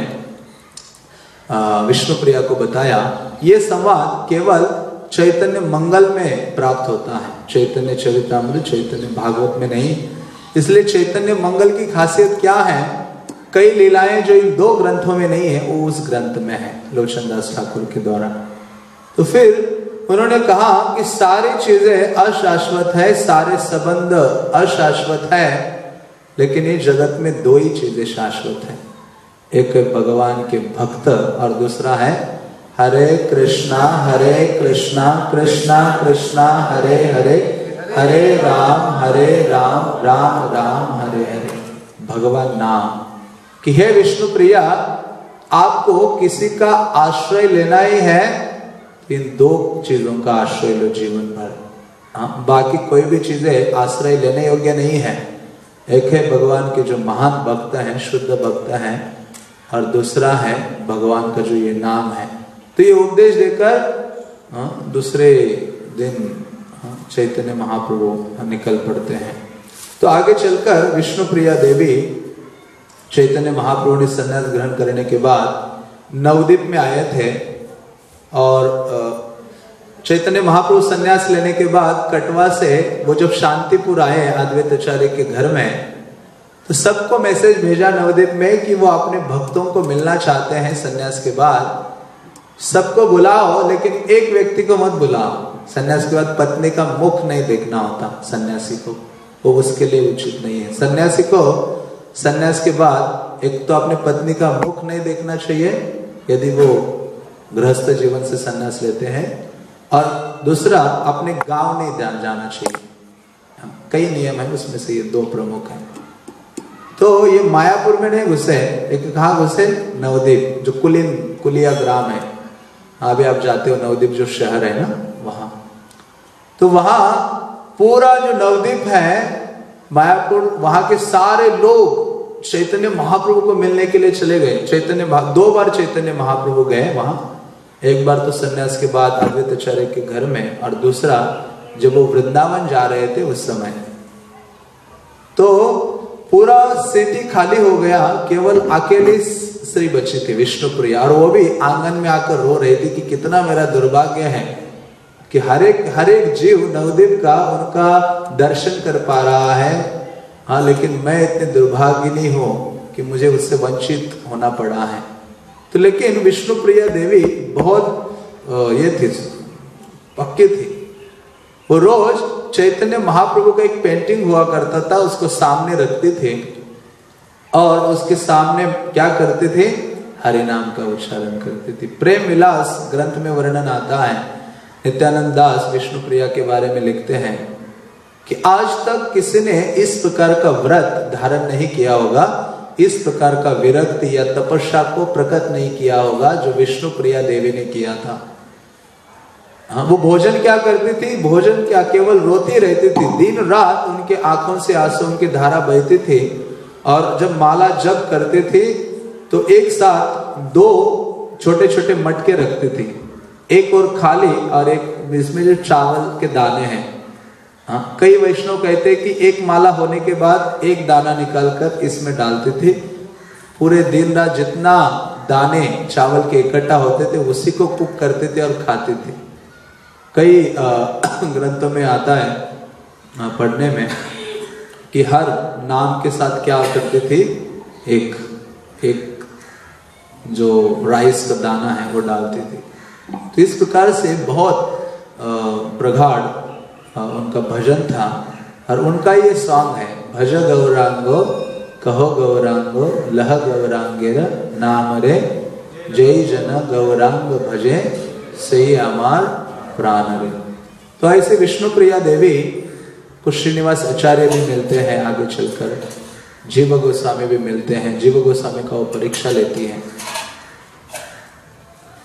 Speaker 1: विष्णु प्रिया को बताया। ये संवाद केवल चैतन्य मंगल में प्राप्त होता है। चैतन्य चरितमृत, चैतन्य भागवत में नहीं। इसलिए चैतन्य मंगल की खासियत क्या है? कई लीलाएँ जो इन दो ग्रंथों में नहीं है, वो उस ग्रंथ में है लोचन दास ठाकुर के द्वारा। तो फिर उन्होंने कहा कि सारी चीज़ें अशाश्वत है, सारे संबंध अशाश्वत है, लेकिन ये जगत में दो ही चीज़ें शाश्वत है। एक भगवान के भक्त और दूसरा है, हरे कृष्णा हरे कृष्णा कृष्णा कृष्णा, हरे हरे हरे राम हरे राम राम राम, हरे हरे। भगवान नाम। कि हे विष्णु प्रिया आपको किसी का आश्रय लेना ही है इन दो चीज़ों का आश्रय लो जीवन भर। हाँ बाकी कोई भी चीज़ें आश्रय लेने योग्य नहीं है। एक है भगवान के जो महान भक्त हैं शुद्ध भक्त हैं और दूसरा है भगवान का जो ये नाम है। तो ये उपदेश देकर हाँ, दूसरे दिन हाँ, चैतन्य महाप्रभु निकल पड़ते हैं। तो आगे चलकर विष्णु प्रिया देवी चैतन्य महाप्रभु ने संन्यास ग्रहण करने के बाद नवदीप में आए थे। और चैतन्य महाप्रभु संन्यास लेने के बाद कटवा से वो जब शांतिपुर आए अद्वैताचार्य के घर में तो सबको मैसेज भेजा नवदीप में कि वो अपने भक्तों को मिलना चाहते हैं संन्यास के बाद। सबको बुलाओ, लेकिन एक व्यक्ति को मत बुलाओ। सन्यास के बाद पत्नी का मुख नहीं देखना होता सन्यासी को। वो उसके लिए उचित नहीं है। सन्यासी को, सन्यास के बाद एक तो अपने पत्नी का मुख नहीं देखना चाहिए। यदि वो गृहस्थ जीवन से सन्यास लेते हैं और दूसरा, अपने गाँव नहीं जान जाना चाहिए।
Speaker 2: कई नियम है, उसमें से ये दो प्रमुख हैं। तो ये मायापुर में नहीं घुसे एक कहा घुसे नवदीप, जो कुलिन, कुलिया ग्राम है। अभी आप जाते हो, नवदीप जो शहर है ना, वहाँ। तो वहाँ पूरा जो नवदीप है, मायापुर, वहाँ के सारे लोग चैतन्य महाप्रभु को मिलने के लिए चले गए। चैतन्य दो बार चैतन्य महाप्रभु गए वहाँ। एक बार तो सन्यास के बाद अद्वैताचार्य के घर में और दूसरा, जब वो वृंदावन जा रहे थे उस समय तो पूरा सिटी खाली हो गया, केवल अकेली स्त्री बची थी, विष्णुप्रिया। और वो भी आँगन में आकर रो रही थी कि कितना मेरा दुर्भाग्य है कि हर एक हर एक जीव नवदीप का उनका दर्शन कर पा रहा है। हाँ लेकिन मैं इतने दुर्भाग्यनी हूँ कि मुझे उससे वंचित होना पड़ा है। तो लेकिन विष्णु प्रिया देवी बहुत ये थी, पक्की थी। वो रोज चैतन्य महाप्रभु का एक पेंटिंग हुआ करता था, उसको सामने रखते थे और उसके सामने क्या करते थे? हरि नाम का उच्चारण करते थे। प्रेम विलास ग्रंथ में वर्णन आता है, नित्यानंद दास विष्णु प्रिया के बारे में लिखते हैं कि आज तक किसी ने इस प्रकार का व्रत धारण नहीं किया होगा। इस प्रकार का विरक्त या तपस्या को प्रकट नहीं किया होगा जो विष्णु प्रिया देवी ने किया था। हाँ वो भोजन क्या करती थी? भोजन क्या केवल रोती रहती थी? दिन रात उनके आँखों से आँसू उनकी धारा बहती थी और जब माला जब करते थे तो एक साथ दो छोटे छोटे मटके रखते थे। एक और खाली और एक, इसमें जो चावल के दाने हैं। हाँ? कई वैष्णव कहते हैं कि एक माला होने के बाद एक दाना निकालकर इसमें डालते थे। पूरे दिन रात जितना दाने चावल के इकट्ठा होते थे, उसी को कुक करते थे और खाते थे। कई ग्रंथों में आता है पढ़ने में कि हर नाम के साथ क्या करते थे? एक एक जो राइस का दाना है, वो डालते थे। तो इस प्रकार से बहुत प्रगाढ़ उनका भजन था। और उनका ये सॉन्ग है, भज गौरांगो, कहो गौरांगो, लह गौरांगेर, नाम रे, जय जन गौरांग भजे सही अमार प्राण रे। तो ऐसे विष्णु प्रिया देवी, कुछ श्रीनिवास आचार्य भी मिलते हैं आगे चलकर। जीव गोस्वामी भी मिलते हैं, जीव गोस्वामी का वो परीक्षा लेती है।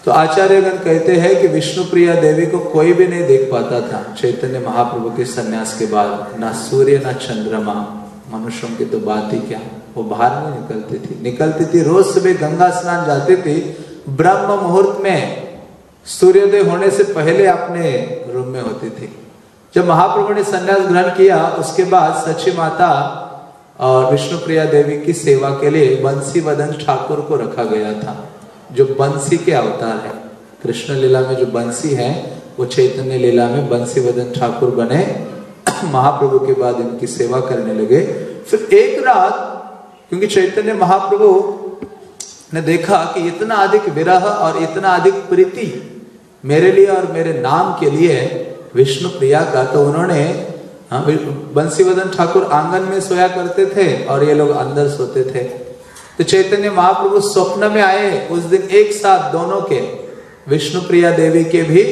Speaker 2: तो आचार्यगण कहते हैं कि विष्णु प्रिया देवी को कोई भी नहीं देख पाता था। चैतन्य महाप्रभु के सन्यास के बाद ना सूर्य, ना चंद्रमा। मनुष्यों की तो बात ही क्या? वो बाहर नहीं निकलती थी। निकलती थी रोज सुबह गंगा स्नान जाती थी। ब्रह्म मुहूर्त में सूर्योदय होने से पहले अपने रूम में होती थी। जब महाप्रभु ने संन्यास ग्रहण किया, उसके बाद सची माता और विष्णु प्रिया देवी की सेवा के लिए बंसी वदन ठाकुर को रखा गया था। जो बंसी के अवतार है। कृष्ण लीला में जो बंसी है वो चैतन्य लीला में बंसी वदन ठाकुर बने। महाप्रभु के बाद इनकी सेवा करने लगे। फिर एक रात क्योंकि चैतन्य महाप्रभु ने देखा कि इतना अधिक विरह और इतना अधिक प्रीति मेरे लिए और मेरे नाम के लिए विष्णु प्रिया का तो उन्होंने हाँ, बंसीवदन ठाकुर आँगन में सोया करते थे और ये लोग अंदर सोते थे। तो चैतन्य महाप्रभु स्वप्न में आए उस दिन एक साथ दोनों के विष्णु प्रिया देवी के भी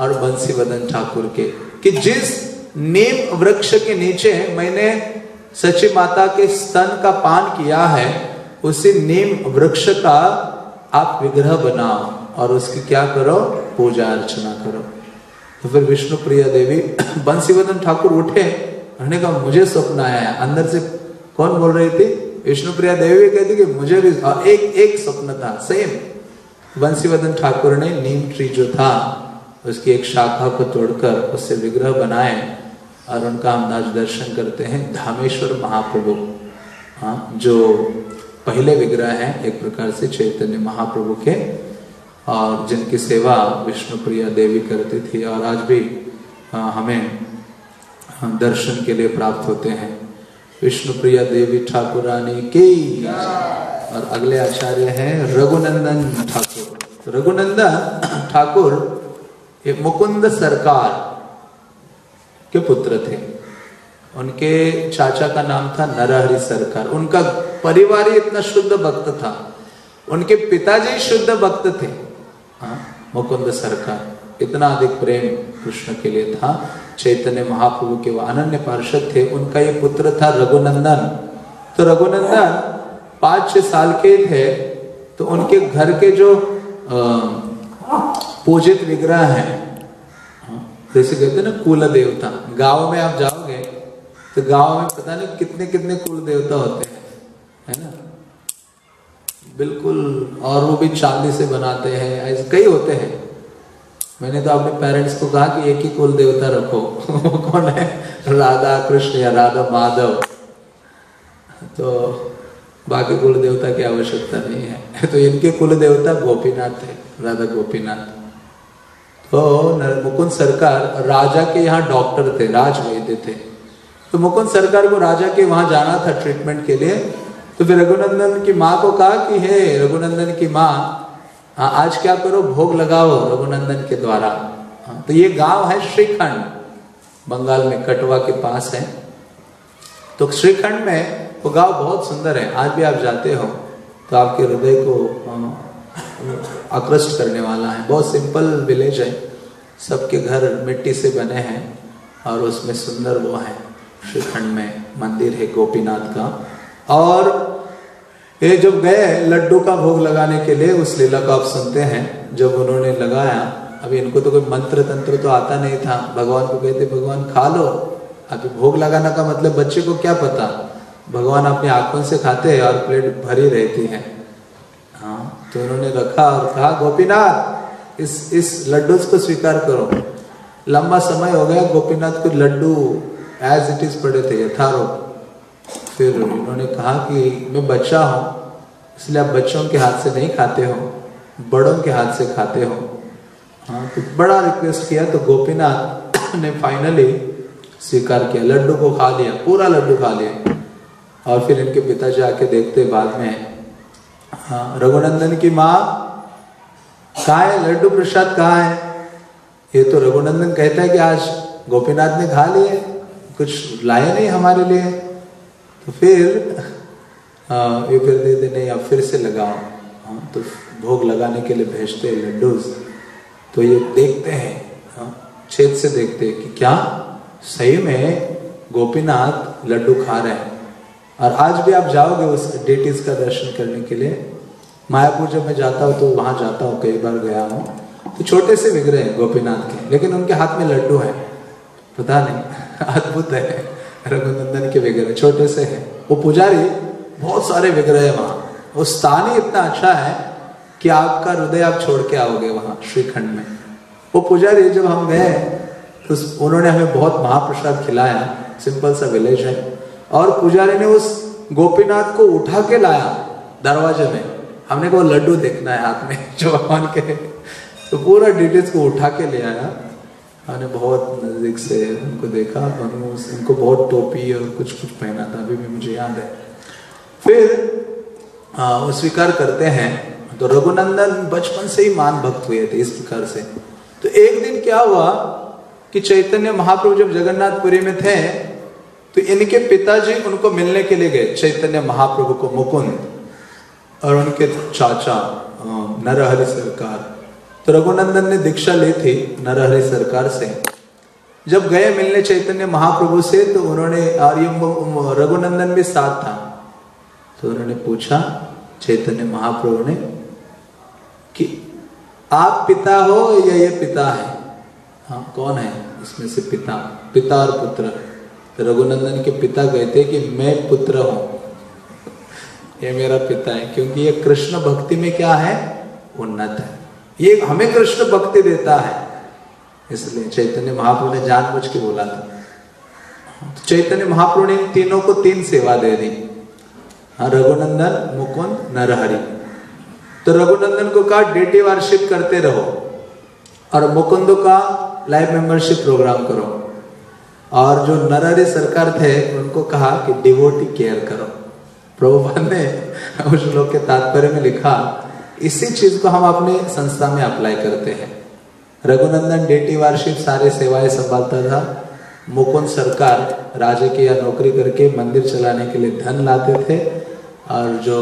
Speaker 2: और बंसी वदन ठाकुर के, कि जिस नीम वृक्ष के नीचे मैंने सची माता के स्तन का पान किया है, उसी नीम वृक्ष का आप विग्रह बनाओ और उसकी क्या करो? पूजा अर्चना करो। तो फिर विष्णु प्रिया देवी बंसीवदन ठाकुर उठे, उन्होंने कहा, मुझे स्वप्न आया अंदर से कौन बोल रही थी? विष्णु प्रिया देवी कहती कि मुझे भी एक एक स्वप्न था सेम बंसीवर्धन ठाकुर ने नीम ट्री जो था, उसकी एक शाखा को तोड़कर उससे विग्रह बनाए और उनका हम आज दर्शन करते हैं धामेश्वर महाप्रभु। हाँ जो पहले विग्रह हैं, एक प्रकार से चैतन्य महाप्रभु के, और जिनकी सेवा विष्णु प्रिया देवी करती थी, और आज भी हमें दर्शन के लिए प्राप्त होते हैं। विष्णु प्रिया देवी ठाकुरानी के। और अगले आचार्य हैं रघुनंदन ठाकुर। रघुनंदन ठाकुर ये मुकुंद सरकार के पुत्र थे। उनके चाचा का नाम था नरहरि सरकार। उनका परिवार ही इतना शुद्ध भक्त था। उनके पिताजी शुद्ध भक्त थे। हाँ मुकुंद सरकार। इतना अधिक प्रेम कृष्ण के लिए था। चैतन्य महाप्रभु के वो अनन्य पार्षद थे। उनका ये पुत्र था रघुनंदन। तो रघुनंदन पाँच छह साल के थे। तो उनके घर के जो पूजित विग्रह हैं, जैसे कहते हैं ना कुल देवता गाँव में आप जाओगे तो गाँव में पता नहीं कितने कितने कुल देवता होते हैं, है ना? बिल्कुल, और वो भी चांदी से बनाते हैं, ऐसे कई होते हैं। मैंने तो अपने पेरेंट्स को कहा कि एक ही कुल देवता रखो। वो कौन है? राधा कृष्ण या राधा माधव। तो बाकी कुल देवता की आवश्यकता नहीं है। तो इनके कुल देवता गोपीनाथ थे, राधा गोपीनाथ। तो मुकुंद सरकार राजा के यहाँ डॉक्टर थे राज वैद्य थे। तो मुकुंद सरकार को राजा के वहाँ जाना था ट्रीटमेंट के लिए। तो फिर रघुनंदन की माँ को कहा कि, हे रघुनंदन की माँ हाँ, आज क्या करो? भोग लगाओ रघुनंदन के द्वारा। हाँ, तो ये गाँव है श्रीखंड। बंगाल में कटवा के पास है। तो श्रीखंड में वो गाँव बहुत सुंदर है। आज भी आप जाते हो तो आपके हृदय को हाँ, आकृष्ट करने वाला है। बहुत सिंपल विलेज है। सबके घर मिट्टी से बने हैं और उसमें सुंदर वो है। श्रीखंड में मंदिर है गोपीनाथ का। और ये जब गए लड्डू का भोग लगाने के लिए, उस लीला को आप सुनते हैं, जब उन्होंने लगाया, अभी इनको तो कोई मंत्र तंत्र तो आता नहीं था। भगवान को कहते, भगवान, खा लो। अभी भोग लगाना का मतलब बच्चे को क्या पता? भगवान अपनी आँखों से खाते हैं और प्लेट भरी रहती है। हाँ तो उन्होंने रखा और कहा, गोपीनाथ, इस इस लड्डू को स्वीकार करो। लंबा समय हो गया, गोपीनाथ को लड्डू एज इट इज़ पड़े थे यथारूप फिर उन्होंने कहा कि मैं बच्चा हूँ, इसलिए आप बच्चों के हाथ से नहीं खाते हो, बड़ों के हाथ से खाते हो। हाँ तो बड़ा रिक्वेस्ट किया तो गोपीनाथ ने फाइनली स्वीकार किया। लड्डू को खा लिया, पूरा लड्डू खा लिया। और फिर इनके पिताजी आके देखते बाद में हाँ रघुनंदन की माँ, कहा है? लड्डू प्रसाद कहा है? ये तो रघुनंदन कहता है कि आज गोपीनाथ ने खा लिए, कुछ लाए नहीं हमारे लिए। तो फिर ये फिर दे नहीं अब फिर से लगाओ। हाँ तो भोग लगाने के लिए भेजते हैं लड्डू तो ये देखते हैं हाँ छेद से देखते हैं कि क्या सही में गोपीनाथ लड्डू खा रहे हैं। और आज भी आप जाओगे उस डेटीज का दर्शन करने के लिए। मायापुर जब मैं जाता हूँ तो वहाँ जाता हूँ, कई बार गया हूँ। तो छोटे से विग्रह हैं गोपीनाथ के, लेकिन उनके हाथ में लड्डू है। पता नहीं, अद्भुत है। रघुनंदन के विग्रह, छोटे से है। वो पुजारी, बहुत सारे विग्रह है वहाँ। वो स्थान ही इतना अच्छा है कि आपका हृदय आप छोड़ के आओगे वहाँ, श्रीखंड में। वो पुजारी, जब हम गए तो उन्होंने हमें बहुत महाप्रसाद खिलाया। सिंपल सा विलेज है। और पुजारी ने उस गोपीनाथ को उठा के लाया दरवाजे में। हमने को लड्डू देखना है हाथ में, जो भगवान के। तो पूरा डिटेल्स को उठा के ले आया। हमने बहुत नज़दीक से उनको देखा उनको बहुत टोपी और कुछ कुछ पहना था, अभी भी मुझे याद है। फिर वो स्वीकार करते हैं। तो रघुनंदन बचपन से ही मान भक्त हुए थे इस प्रकार से। तो एक दिन क्या हुआ कि चैतन्य महाप्रभु जब जगन्नाथपुरी में थे तो इनके पिताजी उनको मिलने के लिए गए, चैतन्य महाप्रभु को मुकुंद और उनके चाचा नरहरि सरकार। तो रघुनंदन ने दीक्षा ली थी नरहरि सरकार से। जब गए मिलने चैतन्य महाप्रभु से तो उन्होंने रघुनंदन भी साथ था। तो उन्होंने पूछा, चैतन्य महाप्रभु ने, कि आप पिता हो या ये पिता है? हाँ कौन है इसमें से पिता? पिता और पुत्र। तो रघुनंदन के पिता कहते कि मैं पुत्र हूँ। ये मेरा पिता है, क्योंकि ये कृष्ण भक्ति में क्या है? उन्नत है। ये हमें कृष्ण भक्ति देता है। इसलिए चैतन्य महाप्रभु ने जानबूझ के बोला था। तो चैतन्य महाप्रभु ने तीनों को तीन सेवा दे दी। हाँ रघुनंदन, मुकुंद, नरहरि। तो रघुनंदन को कहा डेटी वार्षिप करते रहो और मुकुंद का लाइफ मेंबरशिप प्रोग्राम करो। और जो नरहरि सरकार थे, उनको कहा कि डिवोटी केयर करो। प्रभुपाद ने उस लोग के तात्पर्य में लिखा इसी चीज़ को हम अपने संस्था में अप्लाई करते हैं। रघुनंदन डेटी वार्षिक सारे सेवाएँ संभालता था। मुकुंद सरकार राजे की या नौकरी करके मंदिर चलाने के लिए धन लाते थे। और जो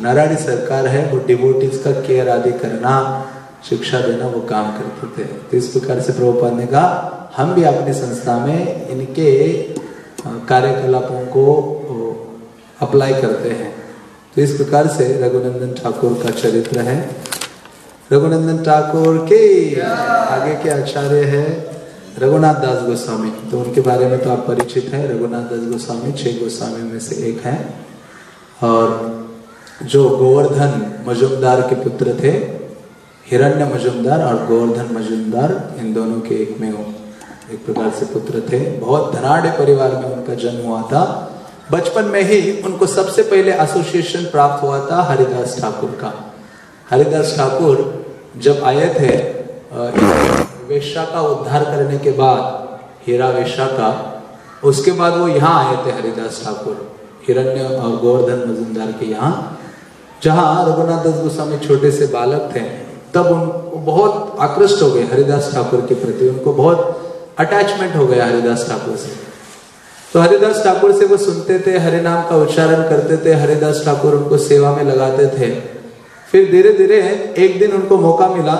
Speaker 2: नारायणी सरकार है, वो डिवोटीज का केयर आदि करना, शिक्षा देना, वो काम करते थे। तो इस प्रकार से प्रभुपाद ने कहा, हम भी अपनी संस्था में इनके कार्यकलापों को अप्लाई करते हैं। तो इस प्रकार से रघुनंदन ठाकुर का चरित्र है। रघुनंदन ठाकुर के आगे के आचार्य है रघुनाथ दास गोस्वामी। तो उनके बारे में तो आप परिचित हैं, रघुनाथ दास गोस्वामी छह गोस्वामी में से एक है। और जो गोवर्धन मजुमदार के पुत्र थे, हिरण्य मजुमदार और गोवर्धन मजुमदार, इन दोनों के एक में एक प्रकार से पुत्र थे। बहुत धनाढ़ परिवार में उनका जन्म हुआ था। बचपन में ही उनको सबसे पहले एसोसिएशन प्राप्त हुआ था हरिदास ठाकुर का। हरिदास ठाकुर जब आए थे वेश्या का उद्धार करने के बाद, हीरा वेश्या का, उसके बाद वो यहाँ आए थे हरिदास ठाकुर, हिरण्य और गोवर्धन मजुमदार के यहाँ, जहाँ रघुनाथ दास गोस्वामी छोटे से बालक थे। तब उन बहुत आकृष्ट हो गए हरिदास ठाकुर के प्रति, उनको बहुत अटैचमेंट हो गया हरिदास ठाकुर से। तो हरिदास ठाकुर से वो सुनते थे हरि नाम का उच्चारण करते थे, हरिदास ठाकुर उनको सेवा में लगाते थे। फिर धीरे धीरे एक दिन उनको मौका मिला,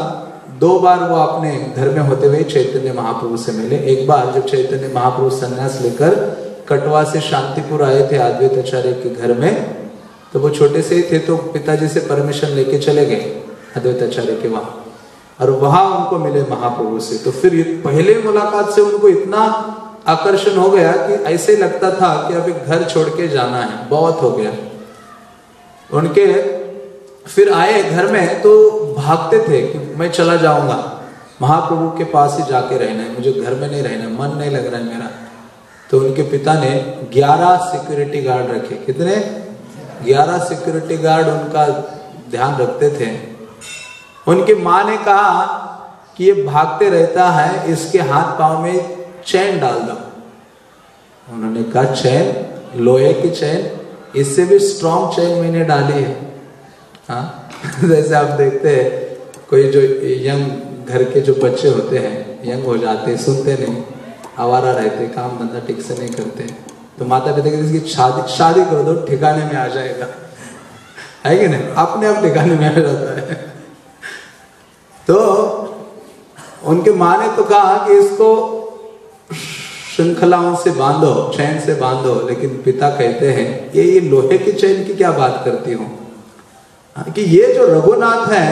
Speaker 2: दो बार वो अपने घर में होते हुए चैतन्य महाप्रभु से मिले। एक बार जब चैतन्य महाप्रभु संन्यास लेकर कटवा से शांतिपुर आए थे आद्वैत आचार्य के घर में तो वो छोटे से ही थे तो पिताजी से परमिशन लेके चले गए अद्वैत आचार्य के वहाँ। और वहाँ उनको मिले महाप्रभु से। तो फिर पहले मुलाकात से उनको इतना आकर्षण हो गया कि ऐसे लगता था कि अभी घर छोड़ के जाना है, बहुत हो गया। उनके फिर आए घर में तो भागते थे कि मैं चला जाऊँगा। महाप्रभु के पास ही जाके रहना है, मुझे घर में नहीं रहना मन नहीं लग रहा है मेरा। तो उनके पिता ने 11 सिक्योरिटी गार्ड रखे। कितने? 11 सिक्योरिटी गार्ड उनका ध्यान रखते थे। उनकी माँ ने कहा कि ये भागते रहता है, इसके हाथ पाँव में चैन डाल दो। उन्होंने कहा, चैन? लोहे की चैन? इससे भी स्ट्रॉन्ग चैन मैंने डाली है। हाँ? जैसे आप देखते हैं, कोई जो यंग घर के जो बच्चे होते हैं, यंग हो जाते हैं, सुनते नहीं, आवारा रहते, काम धंधा ठीक से नहीं करते तो माता पिता कहते इसकी शादी शादी कर दो ठिकाने में आ जाएगा। है कि नहीं? अपने आप ठिकाने में आ जाता है। तो उनके माँ ने तो कहा कि इसको श्रृंखलाओं से बांधो चैन से बांधो लेकिन पिता कहते हैं ये ये लोहे के चैन की क्या बात करती हूँ? हाँ, कि ये जो रघुनाथ है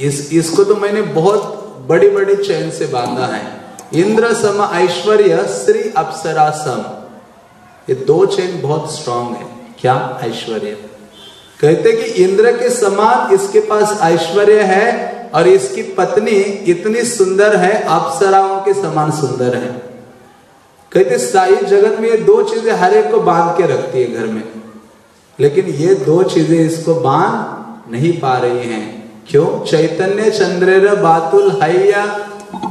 Speaker 2: इस इसको तो मैंने बहुत बड़ी बड़ी चैन से बांधा है। इंद्र सम ऐश्वर्य श्री अप्सरा सम। ये दो चैन बहुत स्ट्रांग है। क्या ऐश्वर्य? कहते कि इंद्र के समान इसके पास ऐश्वर्य है और इसकी पत्नी इतनी सुंदर है अप्सराओं के समान सुंदर है। कहते साई जगत में ये दो चीज़ें हर एक को बाँध के रखती है घर में। लेकिन ये दो चीज़ें इसको बाँध नहीं पा रही हैं। क्यों? चैतन्य चंद्र बातुल हैया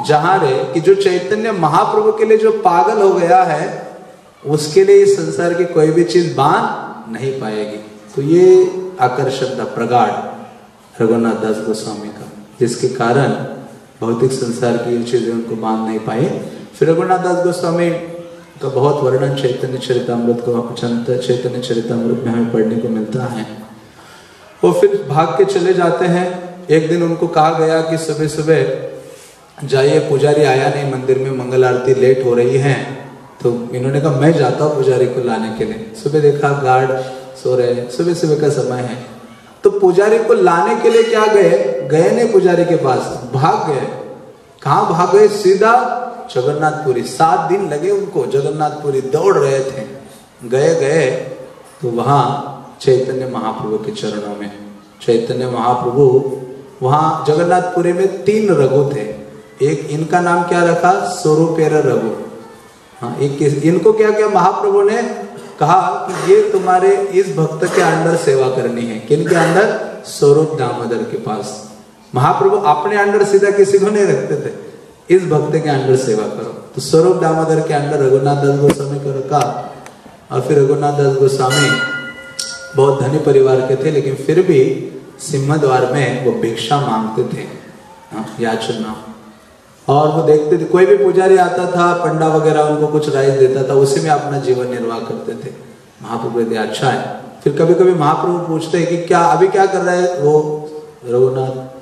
Speaker 2: जहाँ रे कि जो चैतन्य महाप्रभु के लिए जो पागल हो गया है, उसके लिए इस संसार की कोई भी चीज़ बाँध नहीं पाएगी। तो ये आकर्षण था, प्रगाढ़ रघुनाथ दास गोस्वामी का, जिसके कारण भौतिक संसार की चीज़ें उनको बाँध नहीं पाए फिर रघुनाथ दास गोस्वामी का बहुत वर्णन चैतन्य चरितमृत को चैतन्य चरितमृत में हमें पढ़ने को मिलता है। वो फिर भाग के चले जाते हैं। एक दिन उनको कहा गया कि सुबह सुबह जाइए, पुजारी आया नहीं, मंदिर में मंगल आरती लेट हो रही है। तो इन्होंने कहा, मैं जाता हूँ पुजारी को लाने के लिए। सुबह देखा, गार्ड सो रहे हैं। सुबह सुबह का समय है। तो पुजारी को लाने के लिए क्या गए? गए नहीं पुजारी के पास, भाग गए। कहा भाग गए? सीधा जगन्नाथपुरी, सात दिन लगे उनको, जगन्नाथपुरी दौड़ रहे थे। गए गए तो वहाँ चैतन्य महाप्रभु के चरणों में, चैतन्य महाप्रभु, वहाँ जगन्नाथपुरी में तीन रघु थे। एक इनका नाम क्या रखा? स्वरूपेर रघु। हाँ एक इनको क्या क्या? महाप्रभु ने कहा कि ये तुम्हारे इस भक्त के अंडर सेवा करनी है किन के अंदर? स्वरूप दामोदर के पास। महाप्रभु अपने अंडर सीधा किसी को नहीं रखते थे। इस भक्त के अंडर सेवा करो। तो स्वरूप दामोदर के अंडर रघुनाथ दास गोस्वामी को रखा और फिर रघुनाथ दास गोस्वामी बहुत धनी परिवार के थे लेकिन फिर भी सिंह द्वार में वो भिक्षा मांगते थे। हाँ, याचना और वो देखते थे कोई भी पुजारी आता था पंडा वगैरह उनको कुछ राइस देता था उसी में अपना जीवन निर्वाह करते थे। महाप्रभु कहते अच्छा है फिर कभी कभी महाप्रभु पूछते हैं कि क्या अभी क्या कर रहा है वो रघुनाथ?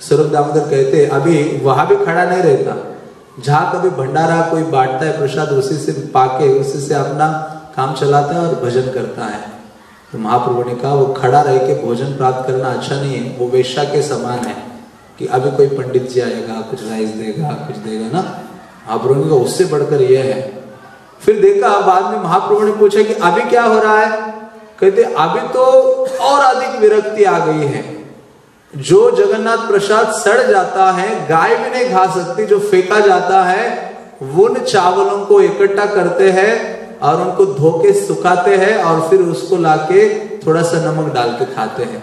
Speaker 2: स्वरूप दामोदर कहते अभी वहाँ भी खड़ा नहीं रहता। जहाँ कभी भंडारा कोई बांटता है, प्रसाद उसी से पाके, उसी से अपना काम चलाता है और भजन करता है। तो महाप्रभु ने कहा, वो खड़ा रह के भोजन प्राप्त करना अच्छा नहीं है। वो वेश्या के समान है कि अभी कोई पंडित जी आएगा, कुछ राइस देगा, कुछ देगा ना? महाप्रभु ने कहा, उससे बढ़कर यह है। फिर देखा, बाद में महाप्रभु ने पूछा कि, अभी क्या हो रहा है? कहते, अभी तो और अधिक विरक्ति आ गई है। जो जगन्नाथ प्रसाद सड़ जाता है, गाय भी नहीं खा सकती, जो फेंका जाता है, उन चावलों को इकट्ठा करते हैं और उनको धोके सुखाते हैं और फिर उसको लाके थोड़ा सा नमक डाल के खाते हैं।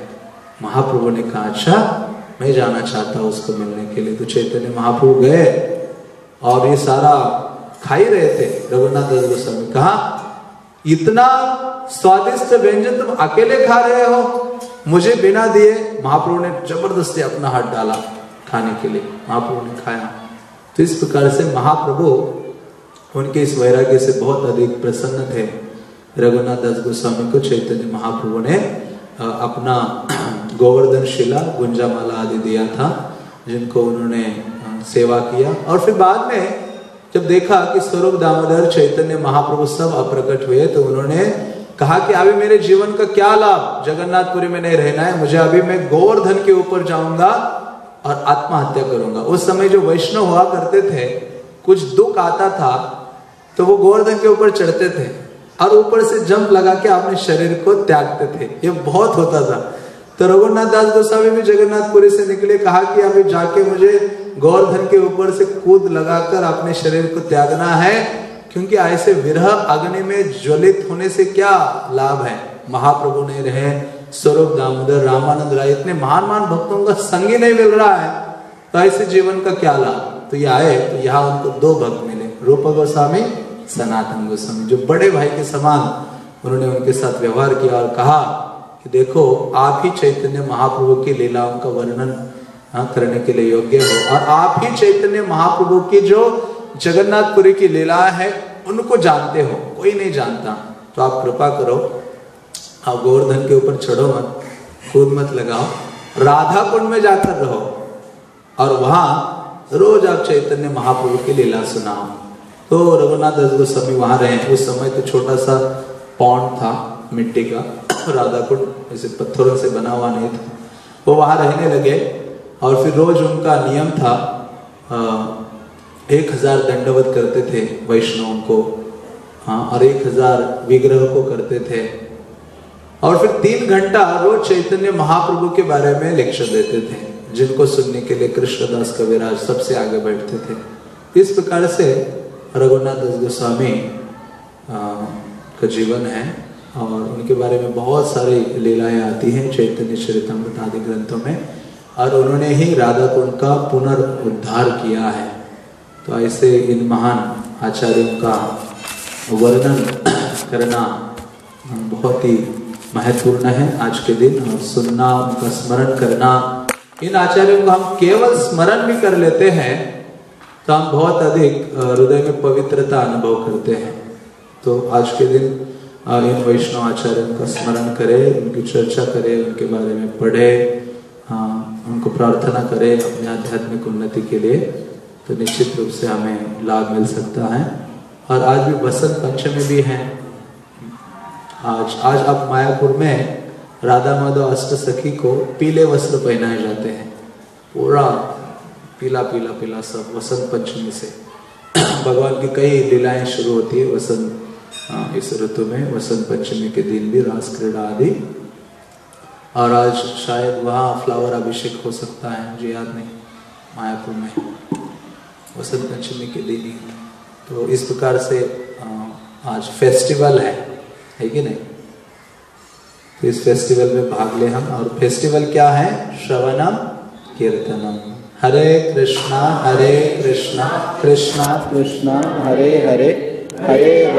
Speaker 2: महाप्रभु ने कहा अच्छा मैं जाना चाहता हूँ उसको मिलने के लिए। तो चैतन्य महाप्रभु गए और ये सारा खा ही रहे थे। रघुनाथ दास गोस्वामी कहा, इतना स्वादिष्ट व्यंजन तुम अकेले खा रहे हो? मुझे बिना दिए महाप्रभु ने ज़बरदस्ती अपना हाथ डाला खाने के लिए। महाप्रभु ने खाया। तो इस प्रकार से महाप्रभु उनके इस वैराग्य से बहुत अधिक प्रसन्न थे। रघुनाथ दास गोस्वामी को चैतन्य महाप्रभु ने अपना गोवर्धन शिला गुंजामाला आदि दिया था, जिनको उन्होंने सेवा किया। और फिर बाद में जब देखा कि स्वरूप दामोदर, चैतन्य, महाप्रभु सब अप्रकट हुए तो उन्होंने कहा कि अभी मेरे जीवन का क्या लाभ? जगन्नाथपुरी में नहीं रहना है, मुझे अभी मैं गोवर्धन के ऊपर जाऊँगा और आत्महत्या करूँगा। उस समय जो वैष्णव हुआ करते थे, कुछ दुख आता था तो वो गोवर्धन के ऊपर चढ़ते थे और ऊपर से जंप लगा के अपने शरीर को त्यागते थे। ये बहुत होता था। तो रघुनाथ दास गोस्वामी भी जगन्नाथपुरी से निकले, कहा कि अभी जाके मुझे गोवर्धन के ऊपर से कूद लगाकर अपने शरीर को त्यागना है। क्योंकि ऐसे विरह अग्नि में ज्वलित होने से क्या लाभ है? महाप्रभु ने रहे स्वरूप दामोदर रामानंद राय इतने महान महान भक्तों का संगी नहीं मिल रहा है तो ऐसे जीवन का क्या लाभ? तो ये आए तो यहाँ उनको दो भक्त मिले रूप गोस्वामी सनातन गोस्वामी जो बड़े भाई के समान उन्होंने उनके साथ व्यवहार किया और कहा कि देखो आप ही चैतन्य महाप्रभु की लीलाओं का वर्णन हाँ, करने के लिए योग्य हो और आप ही चैतन्य महाप्रभु की जो जगन्नाथपुरी की लीला है, उनको जानते हो, कोई नहीं जानता। तो आप कृपा करो, आप गोवर्धन के ऊपर चढ़ो मत, कूद मत लगाओ राधा कुंड में जाकर रहो। और वहाँ रोज आप चैतन्य महाप्रभु की लीला सुनाओ। तो रघुनाथ दास गोस्वामी वहाँ रहे उस समय तो छोटा सा पौंड था मिट्टी का राधा कुंड ऐसे पत्थरों से बना हुआ नहीं था। वो वहाँ रहने लगे, और फिर रोज उनका नियम था एक हज़ार दंडवत करते थे वैष्णवों को हाँ और एक हज़ार विग्रह को करते थे। और फिर तीन घंटा रोज चैतन्य महाप्रभु के बारे में लेक्चर देते थे, जिनको सुनने के लिए कृष्णदास कविराज सबसे आगे बैठते थे। इस प्रकार से रघुनाथ दास गोस्वामी का जीवन है, और उनके बारे में बहुत सारी लीलाएँ आती हैं चैतन्य चरितमृत आदि ग्रंथों में, और उन्होंने ही राधा कुंड का पुनर्उद्धार किया है। तो ऐसे इन महान आचार्यों का वर्णन करना बहुत ही महत्वपूर्ण है आज के दिन। और सुनना, उनका स्मरण करना। इन आचार्यों का हम केवल स्मरण भी कर लेते हैं तो हम बहुत अधिक हृदय में पवित्रता अनुभव करते हैं। तो आज के दिन इन वैष्णव आचार्यों का स्मरण करें, उनकी चर्चा करें, उनके बारे में पढ़े उनको प्रार्थना करें अपने आध्यात्मिक उन्नति के लिए। तो निश्चित रूप से हमें लाभ मिल सकता है। और आज भी बसंत पंचमी भी है। आज आज अब मायापुर में राधा माधव अष्ट सखी को पीले वस्त्र पहनाए जाते हैं। पूरा पीला पीला पीला सब वसंत पंचमी से। भगवान की कई लीलाएँ शुरू होती है वसंत इस ऋतु में वसंत पंचमी के दिन भी, रास क्रीड़ा आदि। और आज शायद वहाँ फ्लावर अभिषेक हो सकता है, मुझे याद नहीं, मायापुर में। वसंत पंचमी के दिन ही। तो इस प्रकार से आज फेस्टिवल है है कि नहीं? तो इस फेस्टिवल में भाग ले हम। और फेस्टिवल क्या है? श्रवणम कीर्तनम। हरे कृष्णा हरे कृष्णा कृष्णा कृष्णा, हरे हरे हरे